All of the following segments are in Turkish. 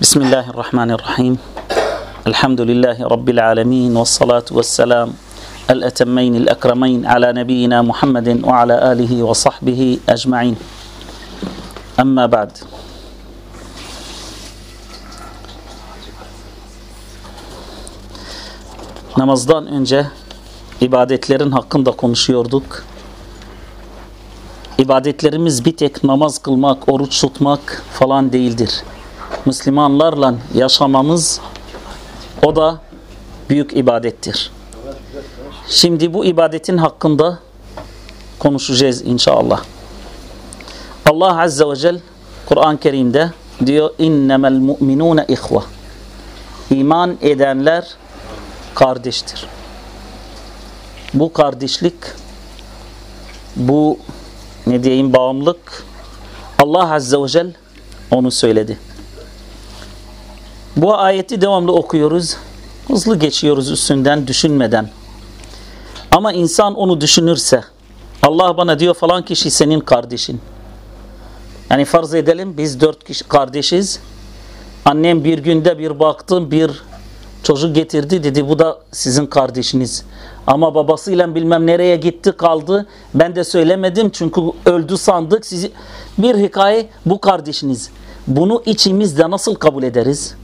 بسم الله الرحمن الرحيم الحمد لله رب العالمين والصلاة والسلام الأتمين الأكرمين على نبينا محمد وعلى آله وصحبه أجمعين أما بعد Namazdan önce ibadetlerin hakkında konuşuyorduk. İbadetlerimiz bir tek namaz kılmak, oruç tutmak falan değildir. Müslümanlarla yaşamamız o da büyük ibadettir. Şimdi bu ibadetin hakkında konuşacağız inşallah. Allah Azze ve Celle Kur'an-ı Kerim'de diyor innemel mu'minune ihva. İman edenler kardeştir. Bu kardeşlik bu ne diyeyim bağımlılık Allah Azze ve Celle onu söyledi. Bu ayeti devamlı okuyoruz. Hızlı geçiyoruz üstünden düşünmeden. Ama insan onu düşünürse Allah bana diyor falan kişi senin kardeşin. Yani farz edelim biz dört kişi kardeşiz. Annem bir günde bir baktım bir çocuk getirdi dedi bu da sizin kardeşiniz. Ama babasıyla bilmem nereye gitti kaldı. Ben de söylemedim çünkü öldü sandık. Sizi bir hikaye bu kardeşiniz. Bunu içimizde nasıl kabul ederiz?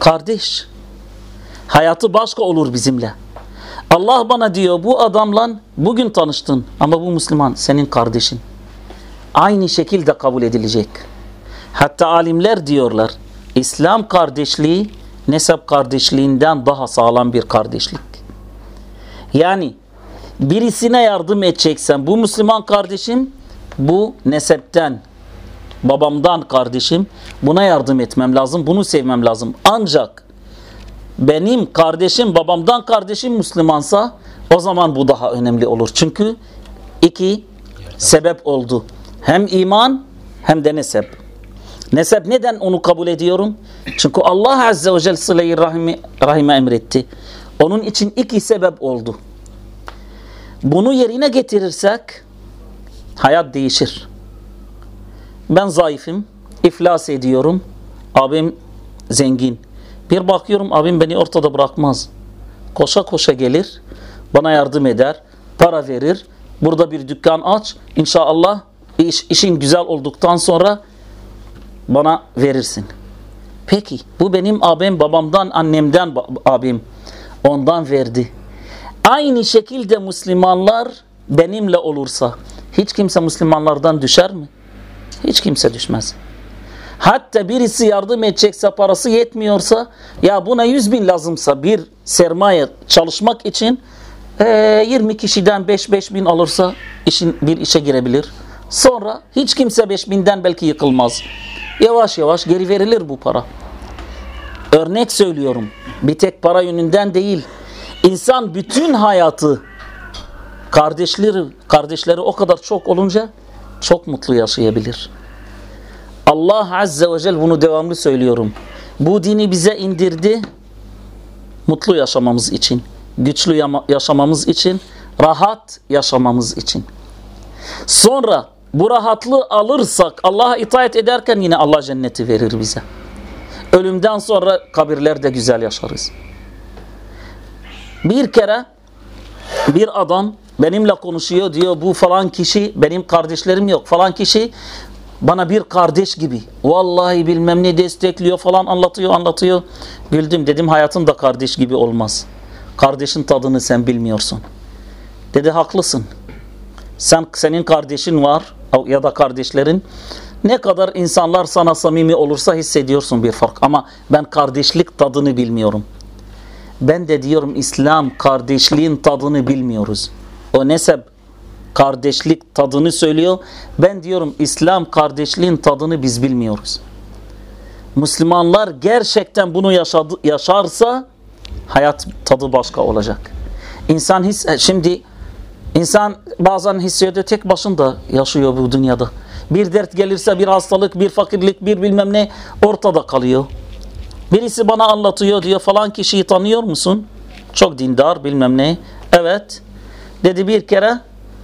Kardeş. Hayatı başka olur bizimle. Allah bana diyor bu adamla bugün tanıştın ama bu Müslüman senin kardeşin. Aynı şekilde kabul edilecek. Hatta alimler diyorlar İslam kardeşliği nesep kardeşliğinden daha sağlam bir kardeşlik. Yani birisine yardım edeceksen bu Müslüman kardeşim bu nesepten babamdan kardeşim buna yardım etmem lazım bunu sevmem lazım. Ancak benim kardeşim babamdan kardeşim Müslümansa o zaman bu daha önemli olur. Çünkü iki sebep oldu. Hem iman hem de nesep. Nesep neden onu kabul ediyorum? Çünkü Allah Azze ve Celle sıla-i rahime, rahime emretti. Onun için iki sebep oldu. Bunu yerine getirirsek hayat değişir. Ben zayıfım, iflas ediyorum. Abim zengin. Bir bakıyorum abim beni ortada bırakmaz. Koşa koşa gelir, bana yardım eder, para verir. Burada bir dükkan aç. İnşallah iş, işin güzel olduktan sonra bana verirsin. Peki bu benim abim babamdan annemden abim ondan verdi. Aynı şekilde Müslümanlar benimle olursa hiç kimse Müslümanlardan düşer mi? Hiç kimse düşmez. Hatta birisi yardım edecekse parası yetmiyorsa ya buna 100 bin lazımsa bir sermaye çalışmak için e, 20 kişiden 5-5 bin alırsa işin bir işe girebilir. Sonra hiç kimse 5 binden belki yıkılmaz. Yavaş yavaş geri verilir bu para. Örnek söylüyorum. Bir tek para yönünden değil. İnsan bütün hayatı kardeşleri, kardeşleri o kadar çok olunca çok mutlu yaşayabilir. Allah Azze ve Celle bunu devamlı söylüyorum. Bu dini bize indirdi mutlu yaşamamız için, güçlü yaşamamız için, rahat yaşamamız için. Sonra bu rahatlığı alırsak Allah'a itaat ederken yine Allah cenneti verir bize. Ölümden sonra kabirlerde güzel yaşarız. Bir kere bir adam benimle konuşuyor diyor bu falan kişi benim kardeşlerim yok falan kişi bana bir kardeş gibi vallahi bilmem ne destekliyor falan anlatıyor anlatıyor. Güldüm dedim hayatın da kardeş gibi olmaz. Kardeşin tadını sen bilmiyorsun. Dedi haklısın. Sen senin kardeşin var ya da kardeşlerin ne kadar insanlar sana samimi olursa hissediyorsun bir fark ama ben kardeşlik tadını bilmiyorum. Ben de diyorum İslam kardeşliğin tadını bilmiyoruz. O nesep kardeşlik tadını söylüyor. Ben diyorum İslam kardeşliğin tadını biz bilmiyoruz. Müslümanlar gerçekten bunu yaşadı, yaşarsa hayat tadı başka olacak. İnsan his, şimdi insan bazen hissediyor tek başında yaşıyor bu dünyada. Bir dert gelirse bir hastalık, bir fakirlik, bir bilmem ne ortada kalıyor. Birisi bana anlatıyor diyor falan kişiyi tanıyor musun? Çok dindar bilmem ne. Evet. Dedi bir kere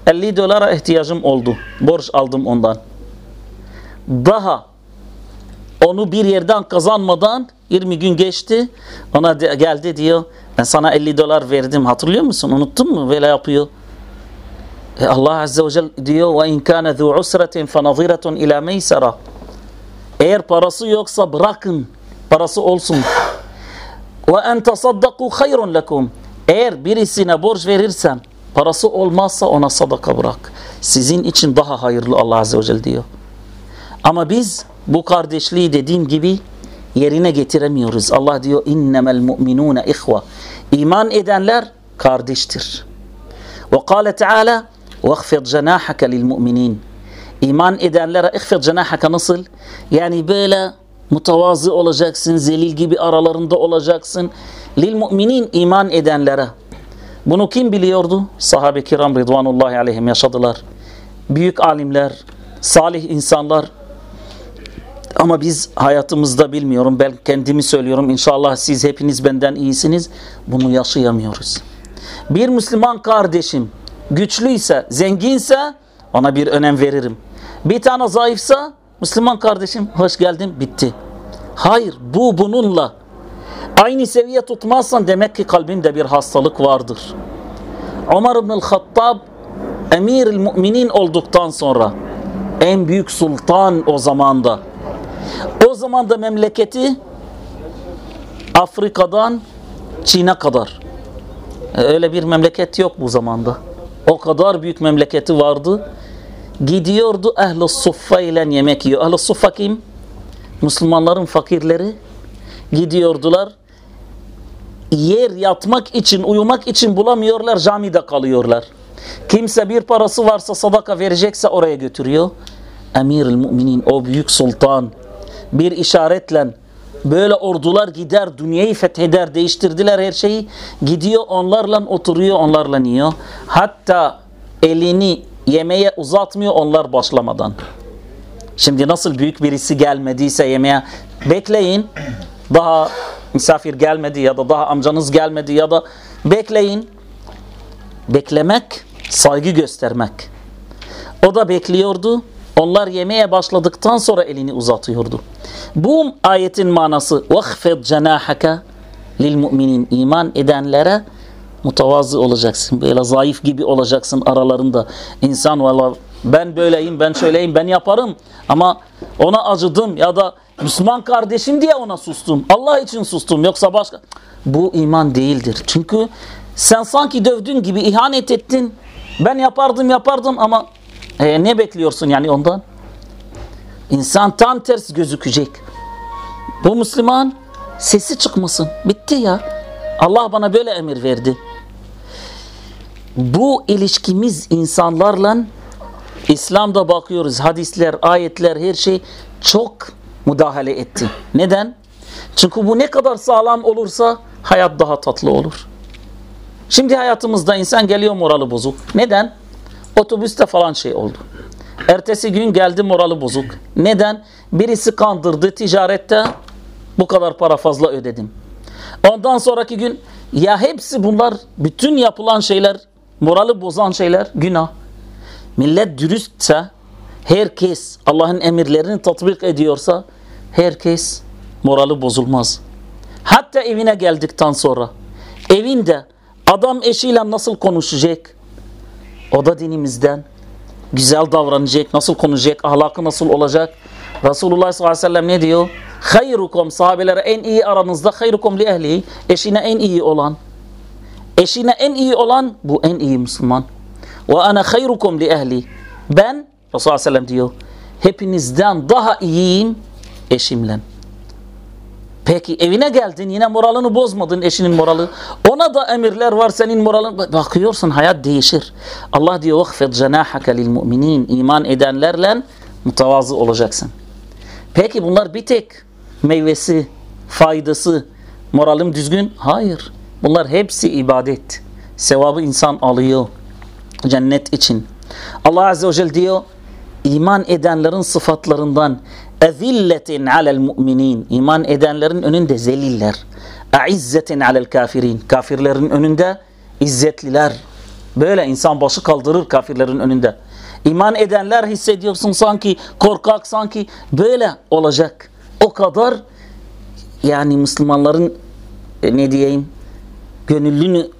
50 dolara ihtiyacım oldu. Borç aldım ondan. Daha onu bir yerden kazanmadan 20 gün geçti. Ona de, geldi diyor. Ben sana 50 dolar verdim. Hatırlıyor musun? Unuttun mu? Böyle yapıyor. E Allah Azze ve Celle diyor ve in kana zu usratin fanadhiratun ila meysara. Eğer parası yoksa bırakın. Parası olsun. Ve en tasaddaku hayrun. Eğer birisine borç verirsen parası olmazsa ona sadaka bırak. Sizin için daha hayırlı Allah Azze ve Celle diyor. Ama biz bu kardeşliği dediğim gibi yerine getiremiyoruz. Allah diyor innemel mu'minune ihva. İman edenler kardeştir. Ve kâle Teala وَخْفِضْ جَنَاحَكَ لِلْمُؤْمِنِينَ İman edenlere ihfid cenahaka nasıl? Yani böyle mutavazı olacaksın, zelil gibi aralarında olacaksın. Lil müminin iman edenlere. Bunu kim biliyordu? Sahabe-i kiram Ridvanullahi aleyhim yaşadılar. Büyük alimler, salih insanlar. Ama biz hayatımızda bilmiyorum. Ben kendimi söylüyorum. İnşallah siz hepiniz benden iyisiniz. Bunu yaşayamıyoruz. Bir Müslüman kardeşim güçlüyse, zenginse ona bir önem veririm. Bir tane zayıfsa Müslüman kardeşim hoş geldin bitti. Hayır bu bununla aynı seviye tutmazsan demek ki kalbinde bir hastalık vardır. Ömer ibn Hattab emir müminin olduktan sonra en büyük sultan o zamanda. O zamanda memleketi Afrika'dan Çin'e kadar. Öyle bir memleket yok bu zamanda. O kadar büyük memleketi vardı. Gidiyordu ehl-i suffa ile yemek yiyor. Ehl-i suffa kim? Müslümanların fakirleri. Gidiyordular. Yer yatmak için, uyumak için bulamıyorlar. Camide kalıyorlar. Kimse bir parası varsa sadaka verecekse oraya götürüyor. Emir-i müminin o büyük sultan bir işaretle böyle ordular gider dünyayı fetheder değiştirdiler her şeyi gidiyor onlarla oturuyor onlarla yiyor hatta elini yemeğe uzatmıyor onlar başlamadan şimdi nasıl büyük birisi gelmediyse yemeğe bekleyin daha misafir gelmedi ya da daha amcanız gelmedi ya da bekleyin beklemek saygı göstermek o da bekliyordu onlar yemeye başladıktan sonra elini uzatıyordu. Bu ayetin manası وَخْفِضْ جَنَاحَكَ لِلْمُؤْمِنِينَ iman edenlere mutavazı olacaksın. Böyle zayıf gibi olacaksın aralarında. İnsan valla ben böyleyim, ben şöyleyim, ben yaparım. Ama ona acıdım ya da Müslüman kardeşim diye ona sustum. Allah için sustum yoksa başka. Bu iman değildir. Çünkü sen sanki dövdün gibi ihanet ettin. Ben yapardım yapardım ama e, ne bekliyorsun yani ondan? İnsan tam ters gözükecek. Bu Müslüman sesi çıkmasın. Bitti ya. Allah bana böyle emir verdi. Bu ilişkimiz insanlarla İslam'da bakıyoruz. Hadisler, ayetler, her şey çok müdahale etti. Neden? Çünkü bu ne kadar sağlam olursa hayat daha tatlı olur. Şimdi hayatımızda insan geliyor morali bozuk. Neden? Otobüste falan şey oldu. Ertesi gün geldi morali bozuk. Neden? Birisi kandırdı ticarette bu kadar para fazla ödedim. Ondan sonraki gün ya hepsi bunlar bütün yapılan şeyler morali bozan şeyler günah. Millet dürüstse herkes Allah'ın emirlerini tatbik ediyorsa herkes morali bozulmaz. Hatta evine geldikten sonra evinde adam eşiyle nasıl konuşacak? O da dinimizden güzel davranacak, nasıl konuşacak, ahlakı nasıl olacak? Resulullah sallallahu aleyhi ve sellem ne diyor? Hayrukum sahabelere en iyi aranızda hayrukum li ehli. Eşine en iyi olan. Eşine en iyi olan bu en iyi Müslüman. Ve ana hayrukum li ehli. Ben Resulullah sallallahu aleyhi ve sellem diyor. Hepinizden daha iyiyim eşimle. Peki evine geldin yine moralını bozmadın eşinin moralı. Ona da emirler var senin moralın. Bakıyorsun hayat değişir. Allah diyor vakfet cenahake lil müminin. iman edenlerle mutavazı olacaksın. Peki bunlar bir tek meyvesi, faydası, moralim düzgün. Hayır. Bunlar hepsi ibadet. Sevabı insan alıyor. Cennet için. Allah Azze ve Celle diyor iman edenlerin sıfatlarından ezilletin alel mu'minin. İman edenlerin önünde zeliller. Aizzetin alel kafirin. Kafirlerin önünde izzetliler. Böyle insan başı kaldırır kafirlerin önünde. İman edenler hissediyorsun sanki korkak sanki. Böyle olacak. O kadar yani Müslümanların e, ne diyeyim gönüllünü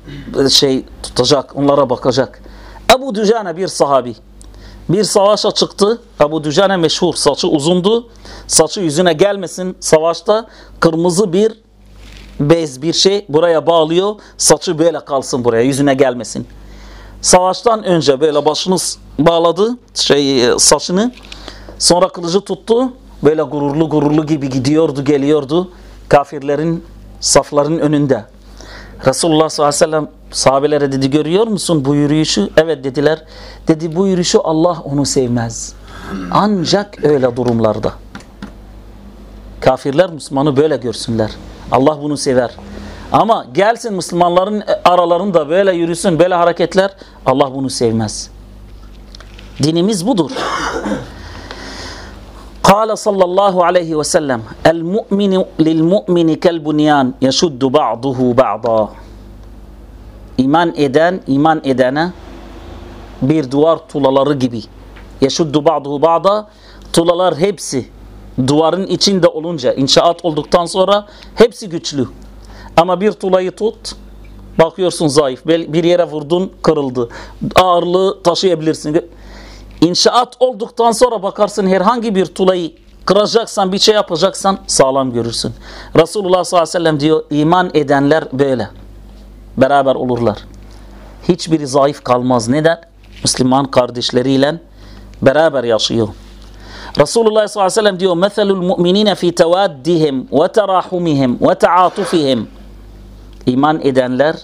e, şey tutacak, onlara bakacak. Ebu Dücane bir sahabi. Bir savaşa çıktı. Ebu Dücane meşhur. Saçı uzundu. Saçı yüzüne gelmesin savaşta. Kırmızı bir bez bir şey buraya bağlıyor. Saçı böyle kalsın buraya yüzüne gelmesin. Savaştan önce böyle başını bağladı şey e, saçını. Sonra kılıcı tuttu. Böyle gururlu gururlu gibi gidiyordu geliyordu. Kafirlerin safların önünde. Resulullah sallallahu aleyhi ve sellem sahabelere dedi görüyor musun bu yürüyüşü? Evet dediler. Dedi bu yürüyüşü Allah onu sevmez. Ancak öyle durumlarda. Kafirler Müslümanı böyle görsünler. Allah bunu sever. Ama gelsin Müslümanların aralarında böyle yürüsün, böyle hareketler Allah bunu sevmez. Dinimiz budur. قال صلى الله عليه وسلم المؤمن للمؤمن كالبنيان يشد بعضه بعضا İman eden, iman edene bir duvar tulaları gibi. Yeşuddu ba'duhu ba'da tulalar hepsi duvarın içinde olunca, inşaat olduktan sonra hepsi güçlü. Ama bir tulayı tut, bakıyorsun zayıf. Bir yere vurdun, kırıldı. Ağırlığı taşıyabilirsin. İnşaat olduktan sonra bakarsın herhangi bir tulayı kıracaksan, bir şey yapacaksan sağlam görürsün. Resulullah sallallahu aleyhi ve sellem diyor, iman edenler böyle. Beraber olurlar. Hiçbiri zayıf kalmaz. Neden? Müslüman kardeşleriyle beraber yaşıyor. Resulullah sallallahu aleyhi ve sellem diyor meselul mu'minine fi tevaddihim ve terahumihim ve taatufihim İman edenler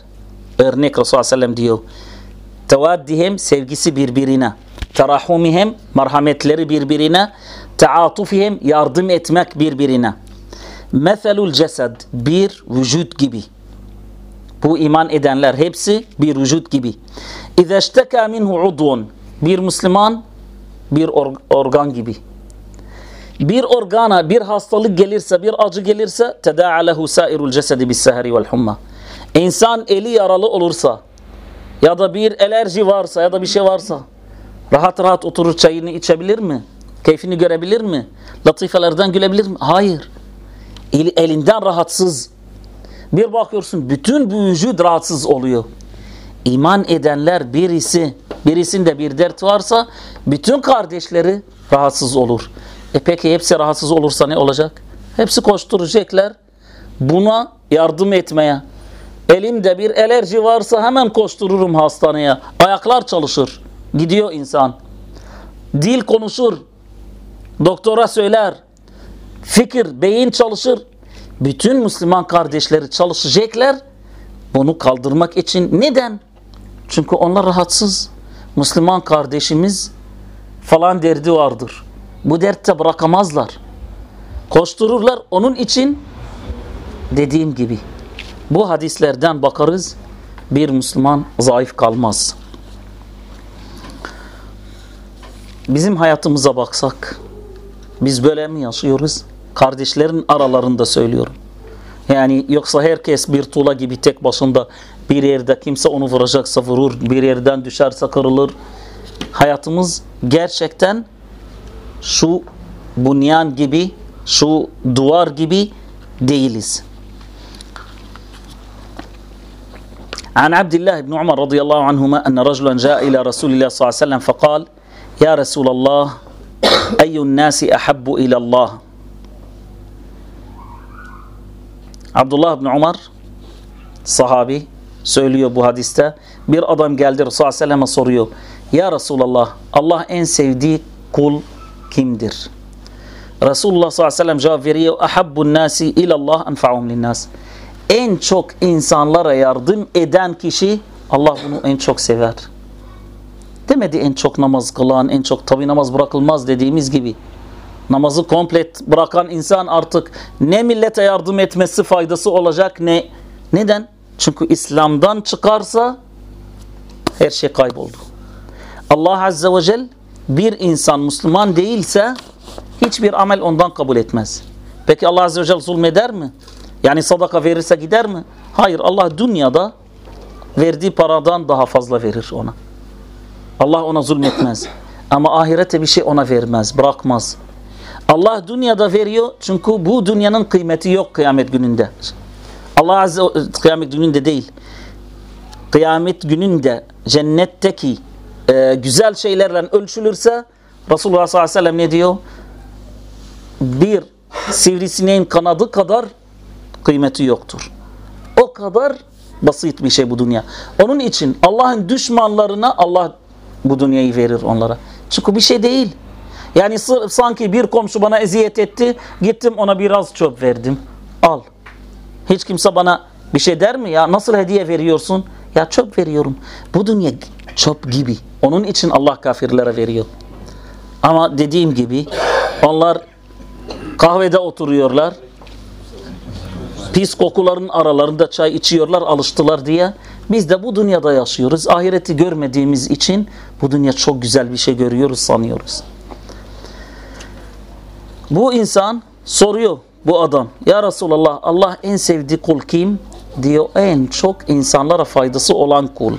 örnek Resulullah sallallahu aleyhi ve sellem diyor tevaddihim sevgisi birbirine terahumihim merhametleri birbirine taatufihim yardım etmek birbirine. Meselul cesed bir vücut gibi. Bu iman edenler hepsi bir vücut gibi. İzeşteka minhu udun bir Müslüman bir organ gibi. Bir organa bir hastalık gelirse, bir acı gelirse teda'a lehu sairul cesedi bis seheri vel humma. İnsan eli yaralı olursa ya da bir alerji varsa ya da bir şey varsa rahat rahat oturur çayını içebilir mi? Keyfini görebilir mi? Latifelerden gülebilir mi? Hayır. El, elinden rahatsız. Bir bakıyorsun bütün bu vücut rahatsız oluyor. İman edenler birisi, birisinde bir dert varsa bütün kardeşleri rahatsız olur. E peki hepsi rahatsız olursa ne olacak? Hepsi koşturacaklar buna yardım etmeye. Elimde bir alerji varsa hemen koştururum hastaneye. Ayaklar çalışır. Gidiyor insan. Dil konuşur. Doktora söyler. Fikir, beyin çalışır. Bütün Müslüman kardeşleri çalışacaklar. Bunu kaldırmak için. Neden? Çünkü onlar rahatsız. Müslüman kardeşimiz falan derdi vardır. Bu dertte bırakamazlar. Koştururlar. Onun için dediğim gibi bu hadislerden bakarız bir Müslüman zayıf kalmaz. Bizim hayatımıza baksak biz böyle mi yaşıyoruz? Kardeşlerin aralarında söylüyorum. Yani yoksa herkes bir tuğla gibi tek başında bir yerde kimse onu vuracaksa vurur, bir yerden düşerse kırılır. Hayatımız gerçekten şu bunyan gibi, şu duvar gibi değiliz. عن عبد الله بن عمر رضي الله عنهما أن رجلا جاء إلى رسول الله صلى الله عليه وسلم فقال ya Resulallah eyyun nasi ahabbu ilallah Abdullah bin Umar sahabi söylüyor bu hadiste. Bir adam geldi Resulullah Aleyhisselam'a soruyor. Ya Resulallah Allah en sevdiği kul kimdir? Resulullah sallallahu cevap veriyor. Ahabbun nasi ilallah enfa'um linnas. En çok insanlara yardım eden kişi Allah bunu en çok sever. Demedi en çok namaz kılan, en çok tabi namaz bırakılmaz dediğimiz gibi. Namazı komplet bırakan insan artık ne millete yardım etmesi faydası olacak ne. Neden? Çünkü İslam'dan çıkarsa her şey kayboldu. Allah Azze ve Celle bir insan Müslüman değilse hiçbir amel ondan kabul etmez. Peki Allah Azze ve Celle zulmeder mi? Yani sadaka verirse gider mi? Hayır Allah dünyada verdiği paradan daha fazla verir ona. Allah ona zulmetmez. Ama ahirete bir şey ona vermez, bırakmaz. Allah dünyada veriyor çünkü bu dünyanın kıymeti yok kıyamet gününde. Allah Azze kıyamet gününde değil. Kıyamet gününde cennetteki e, güzel şeylerle ölçülürse Resulullah sallallahu aleyhi ve sellem ne diyor? Bir sivrisineğin kanadı kadar kıymeti yoktur. O kadar basit bir şey bu dünya. Onun için Allah'ın düşmanlarına Allah bu dünyayı verir onlara. Çünkü bir şey değil. Yani sanki bir komşu bana eziyet etti. Gittim ona biraz çöp verdim. Al. Hiç kimse bana bir şey der mi? Ya nasıl hediye veriyorsun? Ya çöp veriyorum. Bu dünya çöp gibi. Onun için Allah kafirlere veriyor. Ama dediğim gibi onlar kahvede oturuyorlar. Pis kokuların aralarında çay içiyorlar alıştılar diye. Biz de bu dünyada yaşıyoruz. Ahireti görmediğimiz için bu dünya çok güzel bir şey görüyoruz sanıyoruz. Bu insan soruyor bu adam. Ya Resulallah Allah en sevdiği kul kim? Diyor en çok insanlara faydası olan kul.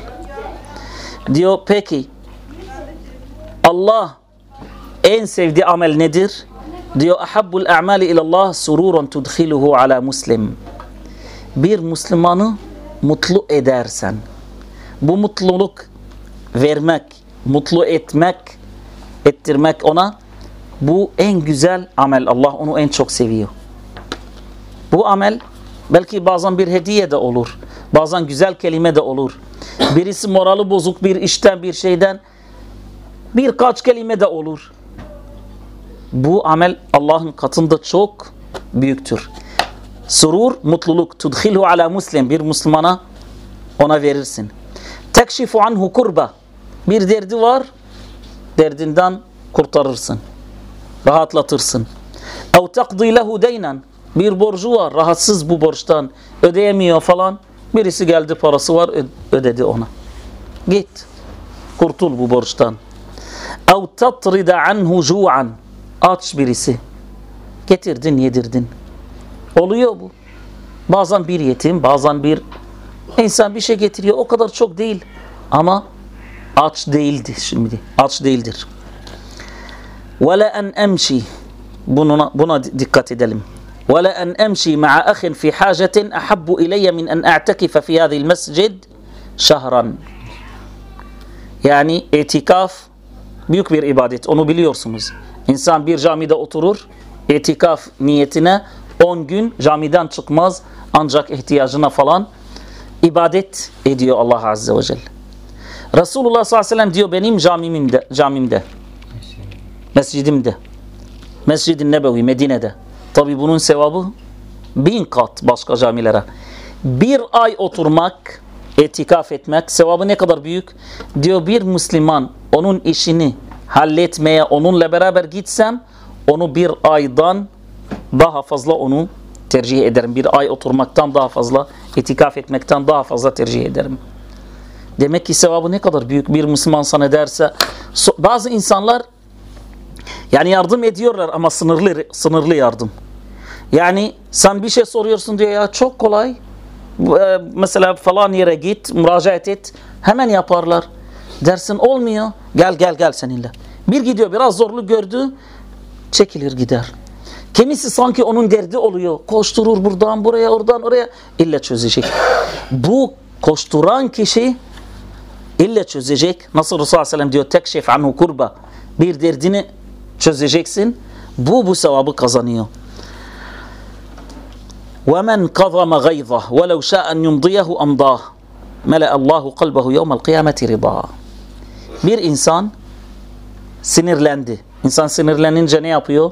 Diyor peki Allah en sevdiği amel nedir? Diyor ahabbul a'mali ilallah sururun tudkhiluhu ala muslim. Bir Müslümanı mutlu edersen bu mutluluk vermek, mutlu etmek, ettirmek ona bu en güzel amel. Allah onu en çok seviyor. Bu amel belki bazen bir hediye de olur. Bazen güzel kelime de olur. Birisi morali bozuk bir işten bir şeyden birkaç kelime de olur. Bu amel Allah'ın katında çok büyüktür. Surur, mutluluk. Tudkhilhu ala muslim. Bir Müslümana ona verirsin. Tekşifu anhu kurba. Bir derdi var. Derdinden kurtarırsın. Rahatlatırsın. Ev takdi lehu deynen. Bir borcu var. Rahatsız bu borçtan. Ödeyemiyor falan. Birisi geldi parası var ödedi ona. Git. Kurtul bu borçtan. Ev tatrida anhu ju'an. Aç birisi. Getirdin yedirdin. Oluyor bu. Bazen bir yetim, bazen bir insan bir şey getiriyor. O kadar çok değil. Ama aç değildi şimdi. Aç değildir. وَلَا أَنْ أَمْشِي buna, buna dikkat edelim. وَلَا أَنْ أَمْشِي مَعَ أَخٍ فِي حَاجَةٍ أَحَبُّ إِلَيَّ مِنْ أَنْ أَعْتَكِفَ فِي هَذِي الْمَسْجِدِ شَهْرًا Yani itikaf büyük bir ibadet. Onu biliyorsunuz. İnsan bir camide oturur, itikaf niyetine 10 gün camiden çıkmaz ancak ihtiyacına falan ibadet ediyor Allah Azze ve Celle. Resulullah sallallahu aleyhi ve sellem diyor benim camimimde, camimde mescidimde Mescid-i Nebevi Medine'de. Tabi bunun sevabı bin kat başka camilere. Bir ay oturmak etikaf etmek sevabı ne kadar büyük? Diyor bir Müslüman onun işini halletmeye onunla beraber gitsem onu bir aydan daha fazla onu tercih ederim. Bir ay oturmaktan daha fazla, itikaf etmekten daha fazla tercih ederim. Demek ki sevabı ne kadar büyük bir Müslüman sana derse bazı insanlar yani yardım ediyorlar ama sınırlı sınırlı yardım. Yani sen bir şey soruyorsun diyor ya çok kolay. E, mesela falan yere git, müracaat et. Hemen yaparlar. Dersin olmuyor. Gel gel gel seninle. Bir gidiyor biraz zorlu gördü. Çekilir gider. Kimisi sanki onun derdi oluyor. Koşturur buradan buraya oradan oraya. İlle çözecek. Bu koşturan kişi ille çözecek. Nasıl Resulullah Aleyhisselam diyor tekşef anhu kurba. Bir derdini çözeceksin. Bu bu sevabı kazanıyor. وَمَنْ قَضَمَ غَيْظَهُ وَلَوْ شَاءَ أَنْ يُمْضِيَهُ أَمْضَاهُ مَلَأَ اللّٰهُ قَلْبَهُ يَوْمَ الْقِيَامَةِ رِضَاهُ Bir insan sinirlendi. İnsan sinirlenince ne yapıyor?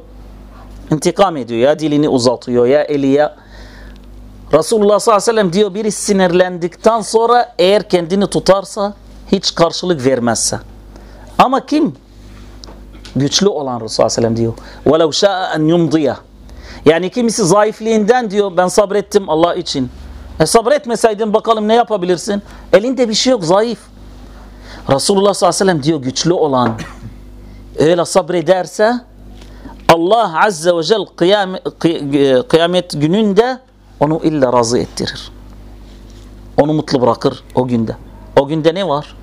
İntikam ediyor ya dilini uzatıyor ya eli ya. Resulullah sallallahu aleyhi ve sellem diyor biri sinirlendikten sonra eğer kendini tutarsa hiç karşılık vermezse. Ama kim? Güçlü olan Resulullah sallallahu aleyhi ve sellem diyor. وَلَوْ شَاءَ أَنْ يُمْضِيَ Yani kimisi zayıfliğinden diyor ben sabrettim Allah için. E sabretmeseydin bakalım ne yapabilirsin? Elinde bir şey yok zayıf. Resulullah sallallahu aleyhi ve sellem diyor güçlü olan öyle sabrederse Allah Azze ve Celle kıyamet, kıyamet gününde onu illa razı ettirir. Onu mutlu bırakır o günde. O günde ne var?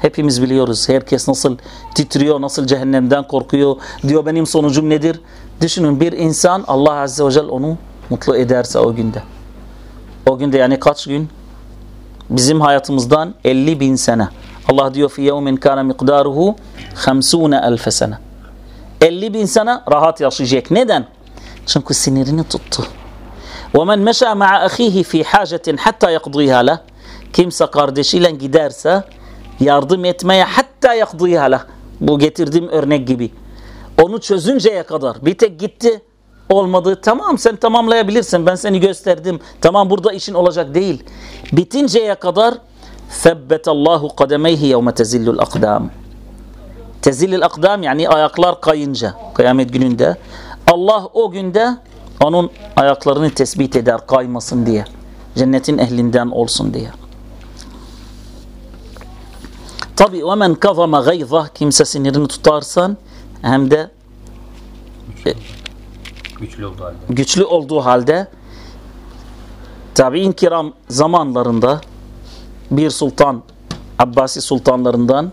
Hepimiz biliyoruz. Herkes nasıl titriyor, nasıl cehennemden korkuyor. Diyor benim sonucum nedir? Düşünün bir insan Allah Azze ve Celle onu mutlu ederse o günde. O günde yani kaç gün? Bizim hayatımızdan 50 bin sene. Allah diyor fi yevmin kana mikdaruhu 50 elfe sene. 50 bin sene rahat yaşayacak. Neden? Çünkü sinirini tuttu. وَمَنْ مَشَى مَعَ أَخِيهِ فِي حَاجَةٍ حَتَّى يَقْضِيهَا لَهِ Kimse kardeşiyle giderse yardım etmeye hatta yakdıya lah. Bu getirdiğim örnek gibi. Onu çözünceye kadar. Bir tek gitti olmadı. Tamam sen tamamlayabilirsin. Ben seni gösterdim. Tamam burada işin olacak değil. Bitinceye kadar ثَبَّتَ اللّٰهُ قَدَمَيْهِ يَوْمَ تَزِلُّ الْاَقْدَامِ Tezilil akdam yani ayaklar kayınca kıyamet gününde Allah o günde onun ayaklarını tespit eder kaymasın diye. Cennetin ehlinden olsun diye. Tabi وَمَنْ كَظَمَ غَيْظَهِ Kimse sinirini tutarsan hem de Güçlü olduğu halde. güçlü olduğu halde tabi'in kiram zamanlarında bir sultan Abbasi sultanlarından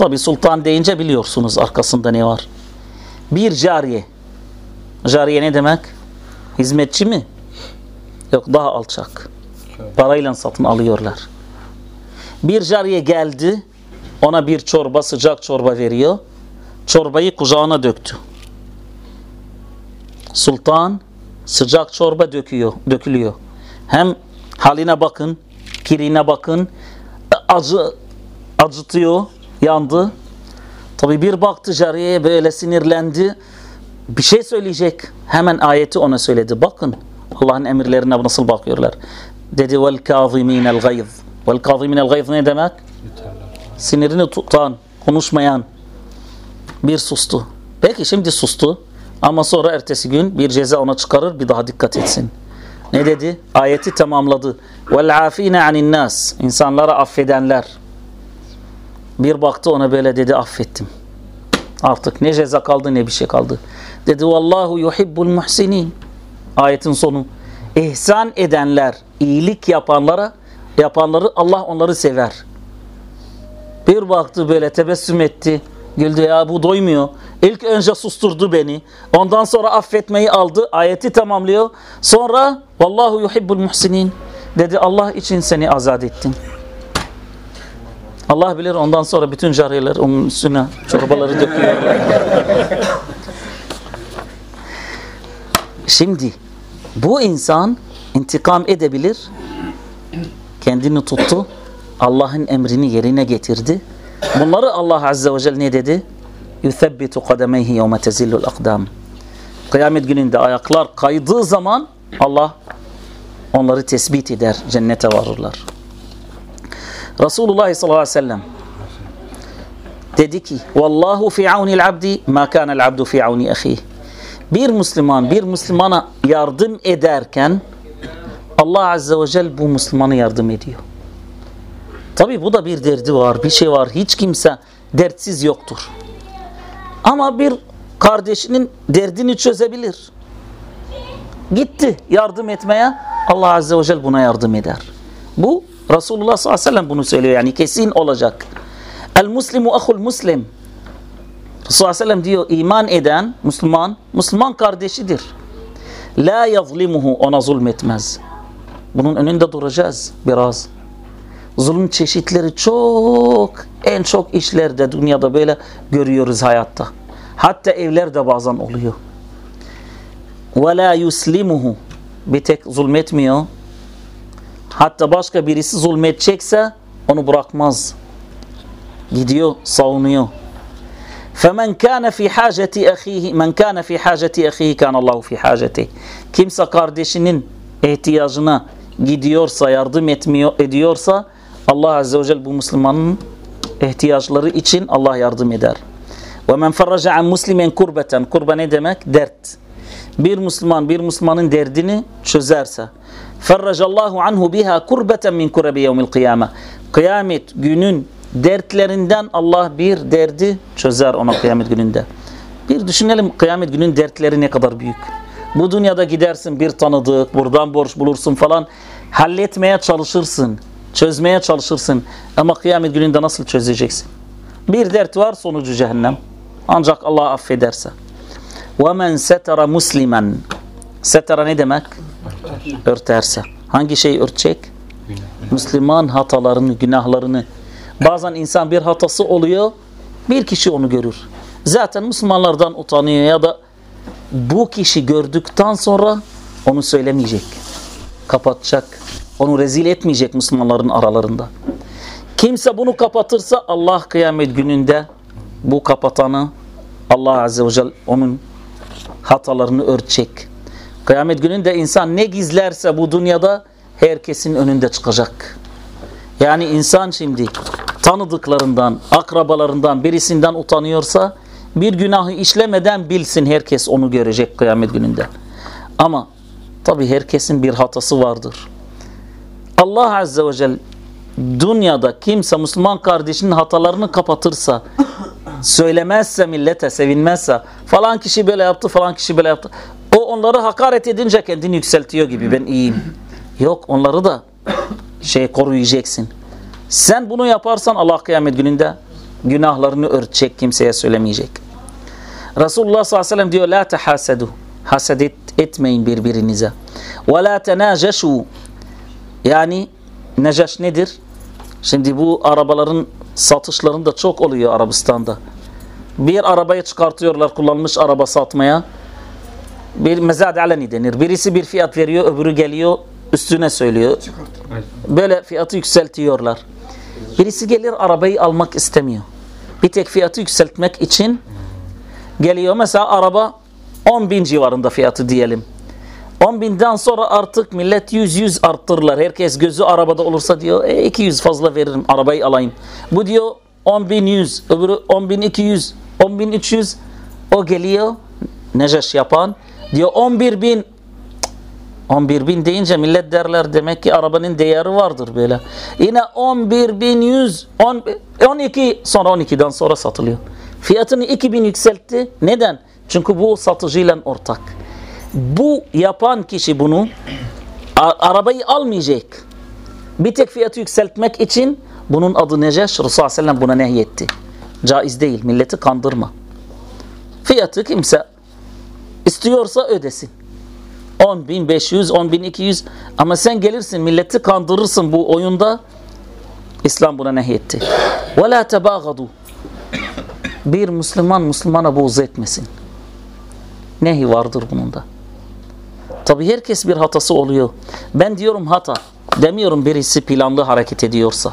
tabi sultan deyince biliyorsunuz arkasında ne var. Bir cariye cariye ne demek? Hizmetçi mi? Yok daha alçak. Parayla satın alıyorlar. Bir cariye geldi ona bir çorba sıcak çorba veriyor. Çorbayı kucağına döktü. Sultan sıcak çorba döküyor, dökülüyor. Hem haline bakın, kirine bakın, acı acıtıyor, yandı. Tabi bir baktı cariyeye böyle sinirlendi. Bir şey söyleyecek. Hemen ayeti ona söyledi. Bakın Allah'ın emirlerine nasıl bakıyorlar. Dedi vel kaziminel gayz. Vel kaziminel gayz ne demek? Sinirini tutan, konuşmayan bir sustu. Peki şimdi sustu. Ama sonra ertesi gün bir ceza ona çıkarır bir daha dikkat etsin. Ne dedi? Ayeti tamamladı. Vel afine anin nas. İnsanlara affedenler. Bir baktı ona böyle dedi affettim. Artık ne ceza kaldı ne bir şey kaldı. Dedi vallahu yuhibbul muhsinin. Ayetin sonu. İhsan edenler, iyilik yapanlara, yapanları Allah onları sever. Bir baktı böyle tebessüm etti. Güldü ya bu doymuyor. İlk önce susturdu beni. Ondan sonra affetmeyi aldı. Ayeti tamamlıyor. Sonra vallahu yuhibbul muhsinin. Dedi Allah için seni azat ettim. Allah bilir ondan sonra bütün cariyeler onun üstüne çorbaları döküyorlar. Şimdi bu insan intikam edebilir. Kendini tuttu. Allah'ın emrini yerine getirdi. Bunları Allah Azze ve Celle ne dedi? يُثَبِّتُ قَدَمَيْهِ يَوْمَ تَزِلُّ الْاَقْدَامِ Kıyamet gününde ayaklar kaydığı zaman Allah onları tespit eder, cennete varırlar. Resulullah sallallahu aleyhi ve sellem dedi ki Vallahu fi aunil abdi ma kana el abdu fi auni ahihi bir Müslüman bir Müslümana yardım ederken Allah Azze ve Celle bu Müslümana yardım ediyor. Tabi bu da bir derdi var, bir şey var. Hiç kimse dertsiz yoktur. Ama bir kardeşinin derdini çözebilir. Gitti yardım etmeye Allah Azze ve Celle buna yardım eder. Bu Resulullah sallallahu aleyhi ve sellem bunu söylüyor yani kesin olacak. El muslimu ahul muslim. Resulullah sallallahu aleyhi ve sellem diyor iman eden Müslüman, Müslüman kardeşidir. La yazlimuhu ona zulmetmez. Bunun önünde duracağız biraz. Zulüm çeşitleri çok, en çok işlerde dünyada böyle görüyoruz hayatta. Hatta evlerde bazen oluyor. Ve la yuslimuhu bir tek zulmetmiyor. Hatta başka birisi zulmetecekse onu bırakmaz. Gidiyor, savunuyor. فَمَنْ كَانَ فِي حَاجَةِ أَخِيهِ مَنْ كَانَ فِي حَاجَةِ أَخِيهِ كَانَ اللّٰهُ فِي حَاجَةِ Kimse kardeşinin ihtiyacına gidiyorsa, yardım etmiyor, ediyorsa Allah Azze ve Celle bu Müslümanın ihtiyaçları için Allah yardım eder. وَمَنْ فَرَّجَ عَنْ مُسْلِمًا kurbeten Kurba ne demek? Dert. Bir Müslüman bir Müslümanın derdini çözerse فَرَّجَ اللّٰهُ عَنْهُ بِهَا كُرْبَةً مِنْ كُرَبِ يَوْمِ الْقِيَامَةِ Kıyamet günün dertlerinden Allah bir derdi çözer ona kıyamet gününde. Bir düşünelim kıyamet günün dertleri ne kadar büyük. Bu dünyada gidersin bir tanıdık, buradan borç bulursun falan. Halletmeye çalışırsın. Çözmeye çalışırsın. Ama kıyamet gününde nasıl çözeceksin? Bir dert var sonucu cehennem. Ancak Allah affederse. وَمَنْ سَتَرَ مُسْلِمًا Setara ne demek? Örterse. Hangi şey örtecek? Müslüman hatalarını, günahlarını. Bazen insan bir hatası oluyor, bir kişi onu görür. Zaten Müslümanlardan utanıyor ya da bu kişi gördükten sonra onu söylemeyecek. Kapatacak. Onu rezil etmeyecek Müslümanların aralarında. Kimse bunu kapatırsa Allah kıyamet gününde bu kapatanı Allah Azze ve Celle onun hatalarını örtecek. Kıyamet gününde insan ne gizlerse bu dünyada herkesin önünde çıkacak. Yani insan şimdi tanıdıklarından, akrabalarından birisinden utanıyorsa bir günahı işlemeden bilsin herkes onu görecek kıyamet gününde. Ama tabi herkesin bir hatası vardır. Allah Azze ve Celle dünyada kimse Müslüman kardeşinin hatalarını kapatırsa söylemezse millete sevinmezse falan kişi böyle yaptı falan kişi böyle yaptı. O onları hakaret edince kendini yükseltiyor gibi ben iyiyim. Yok onları da şey koruyacaksın. Sen bunu yaparsan Allah kıyamet gününde günahlarını örtecek kimseye söylemeyecek. Resulullah sallallahu aleyhi ve sellem diyor la tehasadu. Hased et, etmeyin birbirinize. Ve la tenaceşu. Yani necaş nedir? Şimdi bu arabaların satışlarında çok oluyor Arabistan'da. Bir arabayı çıkartıyorlar kullanmış araba satmaya. Bir mezad aleni denir. Birisi bir fiyat veriyor, öbürü geliyor üstüne söylüyor. Böyle fiyatı yükseltiyorlar. Birisi gelir arabayı almak istemiyor. Bir tek fiyatı yükseltmek için geliyor. Mesela araba 10 bin civarında fiyatı diyelim. 10 binden sonra artık millet 100-100 arttırırlar. Herkes gözü arabada olursa diyor e, 200 fazla veririm arabayı alayım. Bu diyor 10 bin 100 öbürü 10 bin 200 10 bin 300 o geliyor necaş yapan diyor 11 bin 11 bin deyince millet derler demek ki arabanın değeri vardır böyle. Yine 11 bin 100 10, 12 sonra 12'den sonra satılıyor. Fiyatını 2000 yükseltti. Neden? Çünkü bu satıcıyla ortak. Bu yapan kişi bunu arabayı almayacak. Bir tek fiyatı yükseltmek için bunun adı Necaş. Resulullah Sellem buna nehyetti. Caiz değil. Milleti kandırma. Fiyatı kimse istiyorsa ödesin. 10.500, 10.200 ama sen gelirsin milleti kandırırsın bu oyunda. İslam buna nehyetti. وَلَا تَبَاغَضُوا Bir Müslüman Müslümana buğz etmesin. Nehi vardır bunun da. Tabi herkes bir hatası oluyor. Ben diyorum hata. Demiyorum birisi planlı hareket ediyorsa.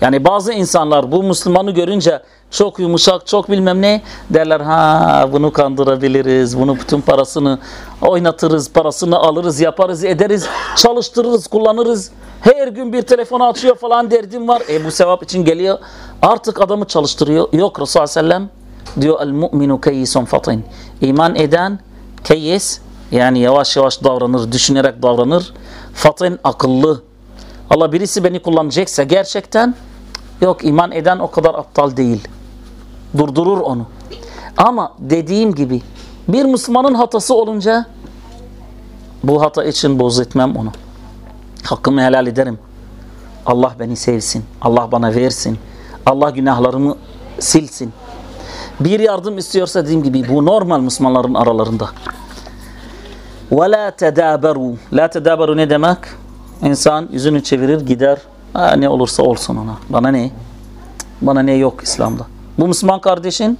Yani bazı insanlar bu Müslümanı görünce çok yumuşak, çok bilmem ne derler. Ha bunu kandırabiliriz, bunu bütün parasını oynatırız, parasını alırız, yaparız, ederiz, çalıştırırız, kullanırız. Her gün bir telefonu açıyor falan derdim var. E bu sevap için geliyor. Artık adamı çalıştırıyor. Yok Resulullah sellem diyor el mu'minu keyyisun fatin. İman eden keyyis yani yavaş yavaş davranır, düşünerek davranır. Fatin akıllı. Allah birisi beni kullanacaksa gerçekten yok iman eden o kadar aptal değil. Durdurur onu. Ama dediğim gibi bir Müslümanın hatası olunca bu hata için boz etmem onu. Hakkımı helal ederim. Allah beni sevsin. Allah bana versin. Allah günahlarımı silsin. Bir yardım istiyorsa dediğim gibi bu normal Müslümanların aralarında. Ve la tedaberu. La tedaberu ne demek? İnsan yüzünü çevirir gider. Ha, ne olursa olsun ona. Bana ne? Bana ne yok İslam'da. Bu Müslüman kardeşin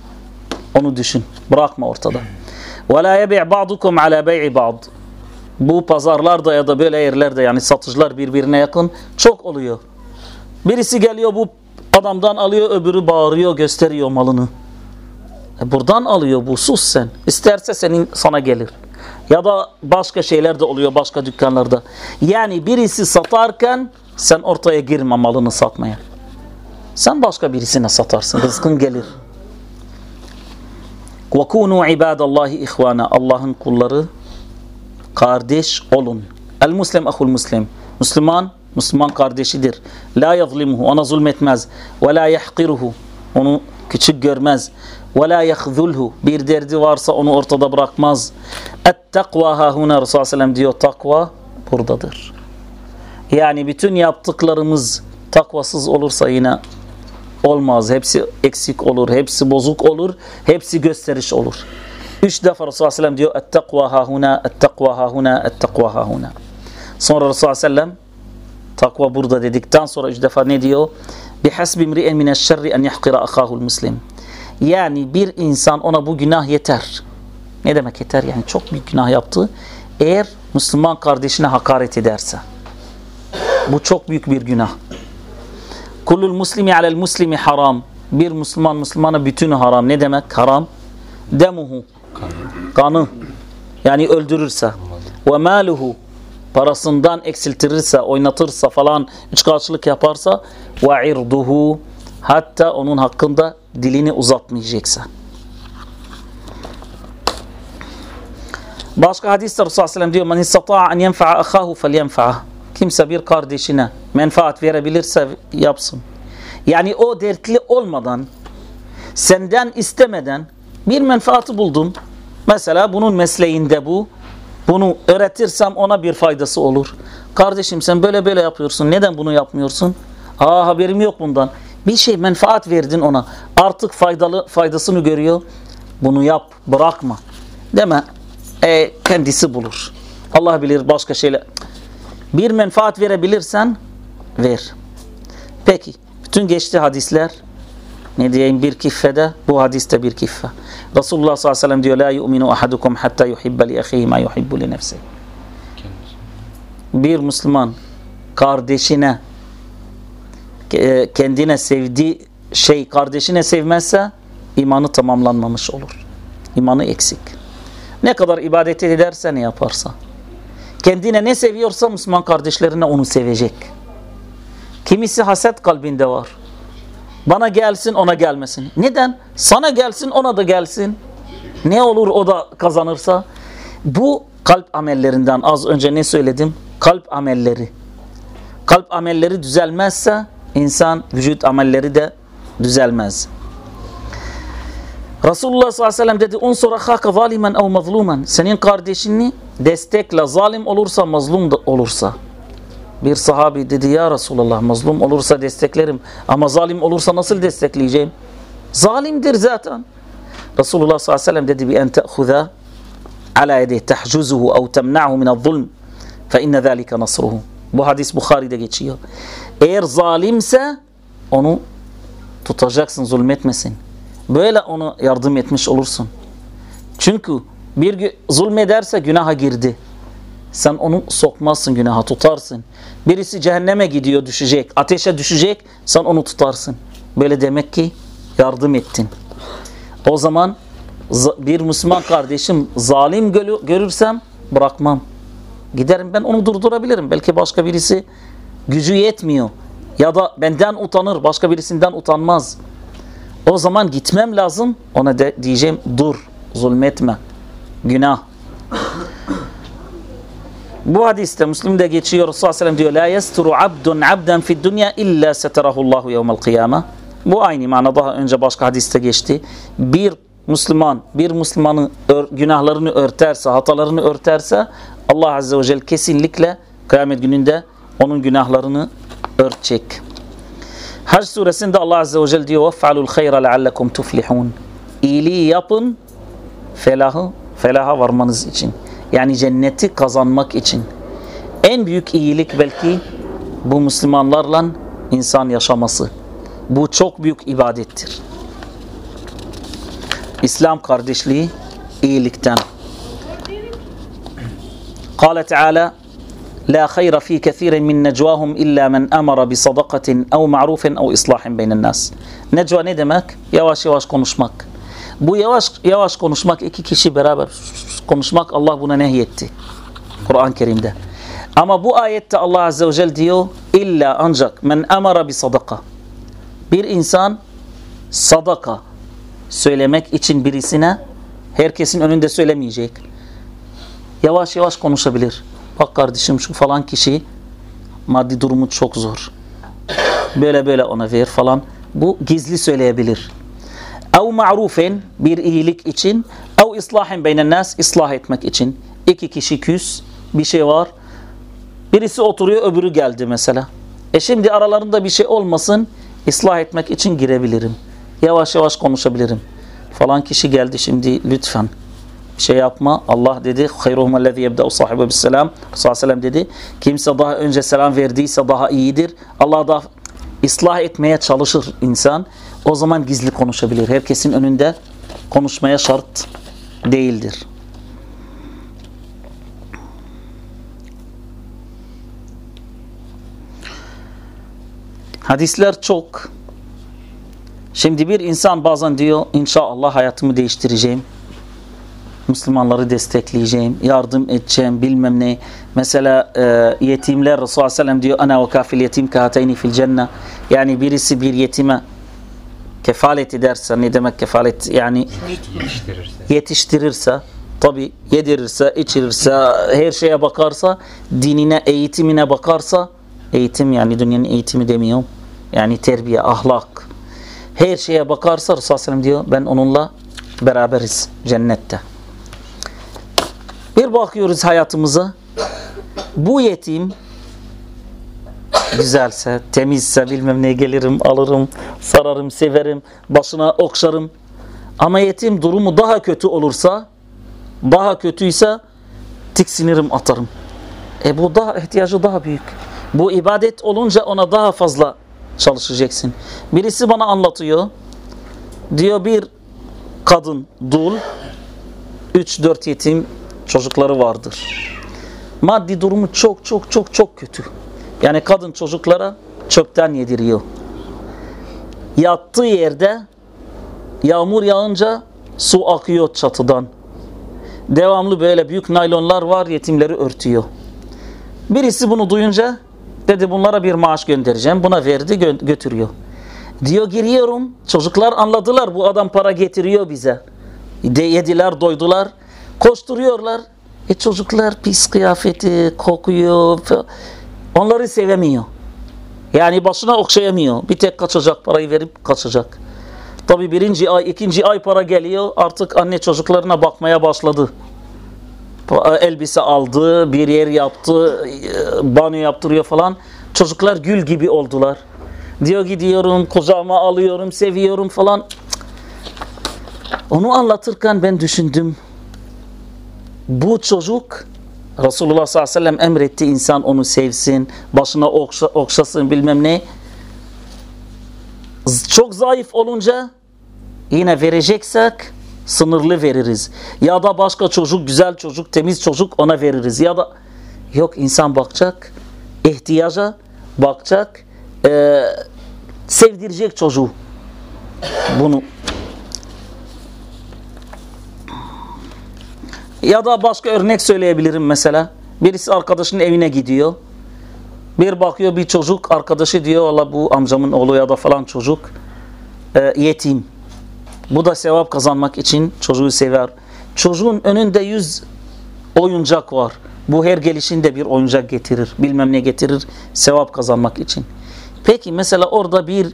onu düşün. Bırakma ortada. Ve la yebi' ba'dukum ala bey'i ba'd. Bu pazarlarda ya da böyle yerlerde yani satıcılar birbirine yakın çok oluyor. Birisi geliyor bu adamdan alıyor öbürü bağırıyor gösteriyor malını. E buradan alıyor bu sus sen. İsterse senin sana gelir. Ya da başka şeyler de oluyor başka dükkanlarda. Yani birisi satarken sen ortaya girme malını satmaya. Sen başka birisine satarsın. Rızkın gelir. وَكُونُوا عِبَادَ اللّٰهِ اِخْوَانَ Allah'ın kulları kardeş olun. El muslim ahul muslim. Müslüman, Müslüman kardeşidir. La yazlimuhu, ona zulmetmez. Ve la yahqiruhu, onu küçük görmez. Ve la yahzulhu, bir derdi varsa onu ortada bırakmaz. Et takva hahuna Resulullah sellem diyor takva buradadır. Yani bütün yaptıklarımız takvasız olursa yine olmaz. Hepsi eksik olur, hepsi bozuk olur, hepsi gösteriş olur. Üç defa Resulullah sellem diyor ettakva hahuna, ettakva hahuna, ettakva hahuna. Sonra Resulullah sellem takva burada dedikten sonra üç defa ne diyor? Bihasbi imri'en mineşşerri en yahkira akahul muslim. Yani bir insan ona bu günah yeter. Ne demek yeter? Yani çok büyük günah yaptı. Eğer Müslüman kardeşine hakaret ederse. Bu çok büyük bir günah. Kullul muslimi alel muslimi haram. Bir Müslüman Müslümana bütünü haram. Ne demek haram? Demuhu. Kanı. Yani öldürürse. Ve maluhu. Parasından eksiltirirse, oynatırsa falan, üçkağıtçılık yaparsa. Ve irduhu. Hatta onun hakkında dilini uzatmayacaksa. Başka hadiste Resulullah Aleyhisselam diyor: "Men istata'a en yenfa'a ahahu felyenfa'ah." Kimse bir kardeşine menfaat verebilirse yapsın. Yani o dertli olmadan, senden istemeden bir menfaati buldum. Mesela bunun mesleğinde bu. Bunu öğretirsem ona bir faydası olur. Kardeşim sen böyle böyle yapıyorsun. Neden bunu yapmıyorsun? Aa haberim yok bundan. Bir şey menfaat verdin ona. Artık faydalı faydasını görüyor. Bunu yap, bırakma. Deme. E, kendisi bulur. Allah bilir başka şeyler. Bir menfaat verebilirsen ver. Peki. Bütün geçti hadisler ne diyeyim bir kiffede bu hadiste bir kiffe. Resulullah sallallahu aleyhi ve sellem diyor la yu'minu ahadukum hatta yuhibbe li ahihi ma yuhibbu li nefsihi. Bir Müslüman kardeşine kendine sevdiği şey kardeşine sevmezse imanı tamamlanmamış olur. İmanı eksik. Ne kadar ibadet ederse ne yaparsa. Kendine ne seviyorsa Müslüman kardeşlerine onu sevecek. Kimisi haset kalbinde var. Bana gelsin ona gelmesin. Neden? Sana gelsin ona da gelsin. Ne olur o da kazanırsa? Bu kalp amellerinden az önce ne söyledim? Kalp amelleri. Kalp amelleri düzelmezse insan vücut amelleri de düzelmez. Resulullah sallallahu aleyhi ve sellem dedi unsur ahaka zalimen ev mazlumen. Senin kardeşini destekle zalim olursa mazlum da olursa. Bir sahabi dedi ya Resulallah mazlum olursa desteklerim ama zalim olursa nasıl destekleyeceğim? Zalimdir zaten. Resulullah sallallahu aleyhi ve sellem dedi bi en te'huza ala yedih tehcuzuhu ev temna'hu minel zulm fe inne zâlike nasruhu. Bu hadis Bukhari'de geçiyor. Eğer zalimse onu tutacaksın zulmetmesin. Böyle ona yardım etmiş olursun. Çünkü bir zulmederse günaha girdi. Sen onu sokmazsın günaha tutarsın. Birisi cehenneme gidiyor düşecek. Ateşe düşecek sen onu tutarsın. Böyle demek ki yardım ettin. O zaman bir Müslüman kardeşim zalim görürsem bırakmam. Giderim ben onu durdurabilirim. Belki başka birisi gücü yetmiyor. Ya da benden utanır başka birisinden utanmaz. O zaman gitmem lazım. Ona de diyeceğim dur zulmetme. Günah. Bu hadiste Müslim'de geçiyor Resulullah Aleyhisselam diyor La yesturu abdun abden fid dünya illa seterahullahu yevmel kıyama. Bu aynı mana daha önce başka hadiste geçti. Bir Müslüman bir Müslümanın günahlarını örterse, hatalarını örterse Allah Azze ve Celle kesinlikle kıyamet gününde onun günahlarını örtecek. Hac suresinde Allah Azze ve Celle diyor وَفْعَلُوا الْخَيْرَ لَعَلَّكُمْ تُفْلِحُونَ İyiliği yapın felahı, felaha varmanız için. Yani cenneti kazanmak için. En büyük iyilik belki bu Müslümanlarla insan yaşaması. Bu çok büyük ibadettir. İslam kardeşliği iyilikten. قال تعالى La hayra fi kethirin min necvahum illa men amara bi sadakatin ev ma'rufin ev islahin beynin nas. Necva ne demek? Yavaş yavaş konuşmak. Bu yavaş yavaş konuşmak iki kişi beraber konuşmak Allah buna nehyetti. Kur'an-ı Kerim'de. Ama bu ayette Allah Azze ve Celle diyor illa ancak men amara bi sadaka. Bir insan sadaka söylemek için birisine herkesin önünde söylemeyecek. Yavaş yavaş konuşabilir. Bak kardeşim şu falan kişi maddi durumu çok zor. Böyle böyle ona ver falan. Bu gizli söyleyebilir. Ev ma'rufen bir iyilik için ev islahin beynen nas ıslah etmek için. İki kişi küs bir şey var. Birisi oturuyor öbürü geldi mesela. E şimdi aralarında bir şey olmasın ıslah etmek için girebilirim. Yavaş yavaş konuşabilirim. Falan kişi geldi şimdi lütfen şey yapma. Allah dedi hayruhum ellezî yebde'u sahibi bisselam. Sallallahu dedi. Kimse daha önce selam verdiyse daha iyidir. Allah da ıslah etmeye çalışır insan. O zaman gizli konuşabilir. Herkesin önünde konuşmaya şart değildir. Hadisler çok. Şimdi bir insan bazen diyor inşallah hayatımı değiştireceğim. Müslümanları destekleyeceğim, yardım edeceğim, bilmem ne. Mesela e, yetimler Resulullah Aleyhisselam diyor ana ve kafil yetim kahateyni fil cennet. Yani birisi bir yetime kefalet ederse ne demek kefalet yani yetiştirirse, yetiştirirse tabi yedirirse, içirirse, her şeye bakarsa, dinine, eğitimine bakarsa, eğitim yani dünyanın eğitimi demiyorum. Yani terbiye, ahlak. Her şeye bakarsa Resulullah diyor ben onunla beraberiz cennette. Bir bakıyoruz hayatımıza. Bu yetim güzelse, temizse bilmem ne gelirim, alırım, sararım, severim, başına okşarım. Ama yetim durumu daha kötü olursa, daha kötüyse tiksinirim, atarım. E bu daha ihtiyacı daha büyük. Bu ibadet olunca ona daha fazla çalışacaksın. Birisi bana anlatıyor. Diyor bir kadın dul 3-4 yetim çocukları vardır. Maddi durumu çok çok çok çok kötü. Yani kadın çocuklara çöpten yediriyor. Yattığı yerde yağmur yağınca su akıyor çatıdan. Devamlı böyle büyük naylonlar var yetimleri örtüyor. Birisi bunu duyunca dedi bunlara bir maaş göndereceğim. Buna verdi gö götürüyor. Diyor giriyorum çocuklar anladılar bu adam para getiriyor bize. De yediler doydular. Koşturuyorlar. E çocuklar pis kıyafeti kokuyor. Onları sevemiyor. Yani başına okşayamıyor. Bir tek kaçacak parayı verip kaçacak. Tabi birinci ay, ikinci ay para geliyor. Artık anne çocuklarına bakmaya başladı. Elbise aldı, bir yer yaptı, e, banyo yaptırıyor falan. Çocuklar gül gibi oldular. Diyor gidiyorum, kucağıma alıyorum, seviyorum falan. Onu anlatırken ben düşündüm bu çocuk Resulullah sallallahu aleyhi ve sellem emretti insan onu sevsin, başına okşa, okşasın bilmem ne. Çok zayıf olunca yine vereceksek sınırlı veririz. Ya da başka çocuk, güzel çocuk, temiz çocuk ona veririz. Ya da yok insan bakacak, ihtiyaca bakacak, e, sevdirecek çocuğu. Bunu Ya da başka örnek söyleyebilirim mesela. Birisi arkadaşının evine gidiyor. Bir bakıyor bir çocuk arkadaşı diyor Allah bu amcamın oğlu ya da falan çocuk e, yetim. Bu da sevap kazanmak için çocuğu sever. Çocuğun önünde yüz oyuncak var. Bu her gelişinde bir oyuncak getirir. Bilmem ne getirir sevap kazanmak için. Peki mesela orada bir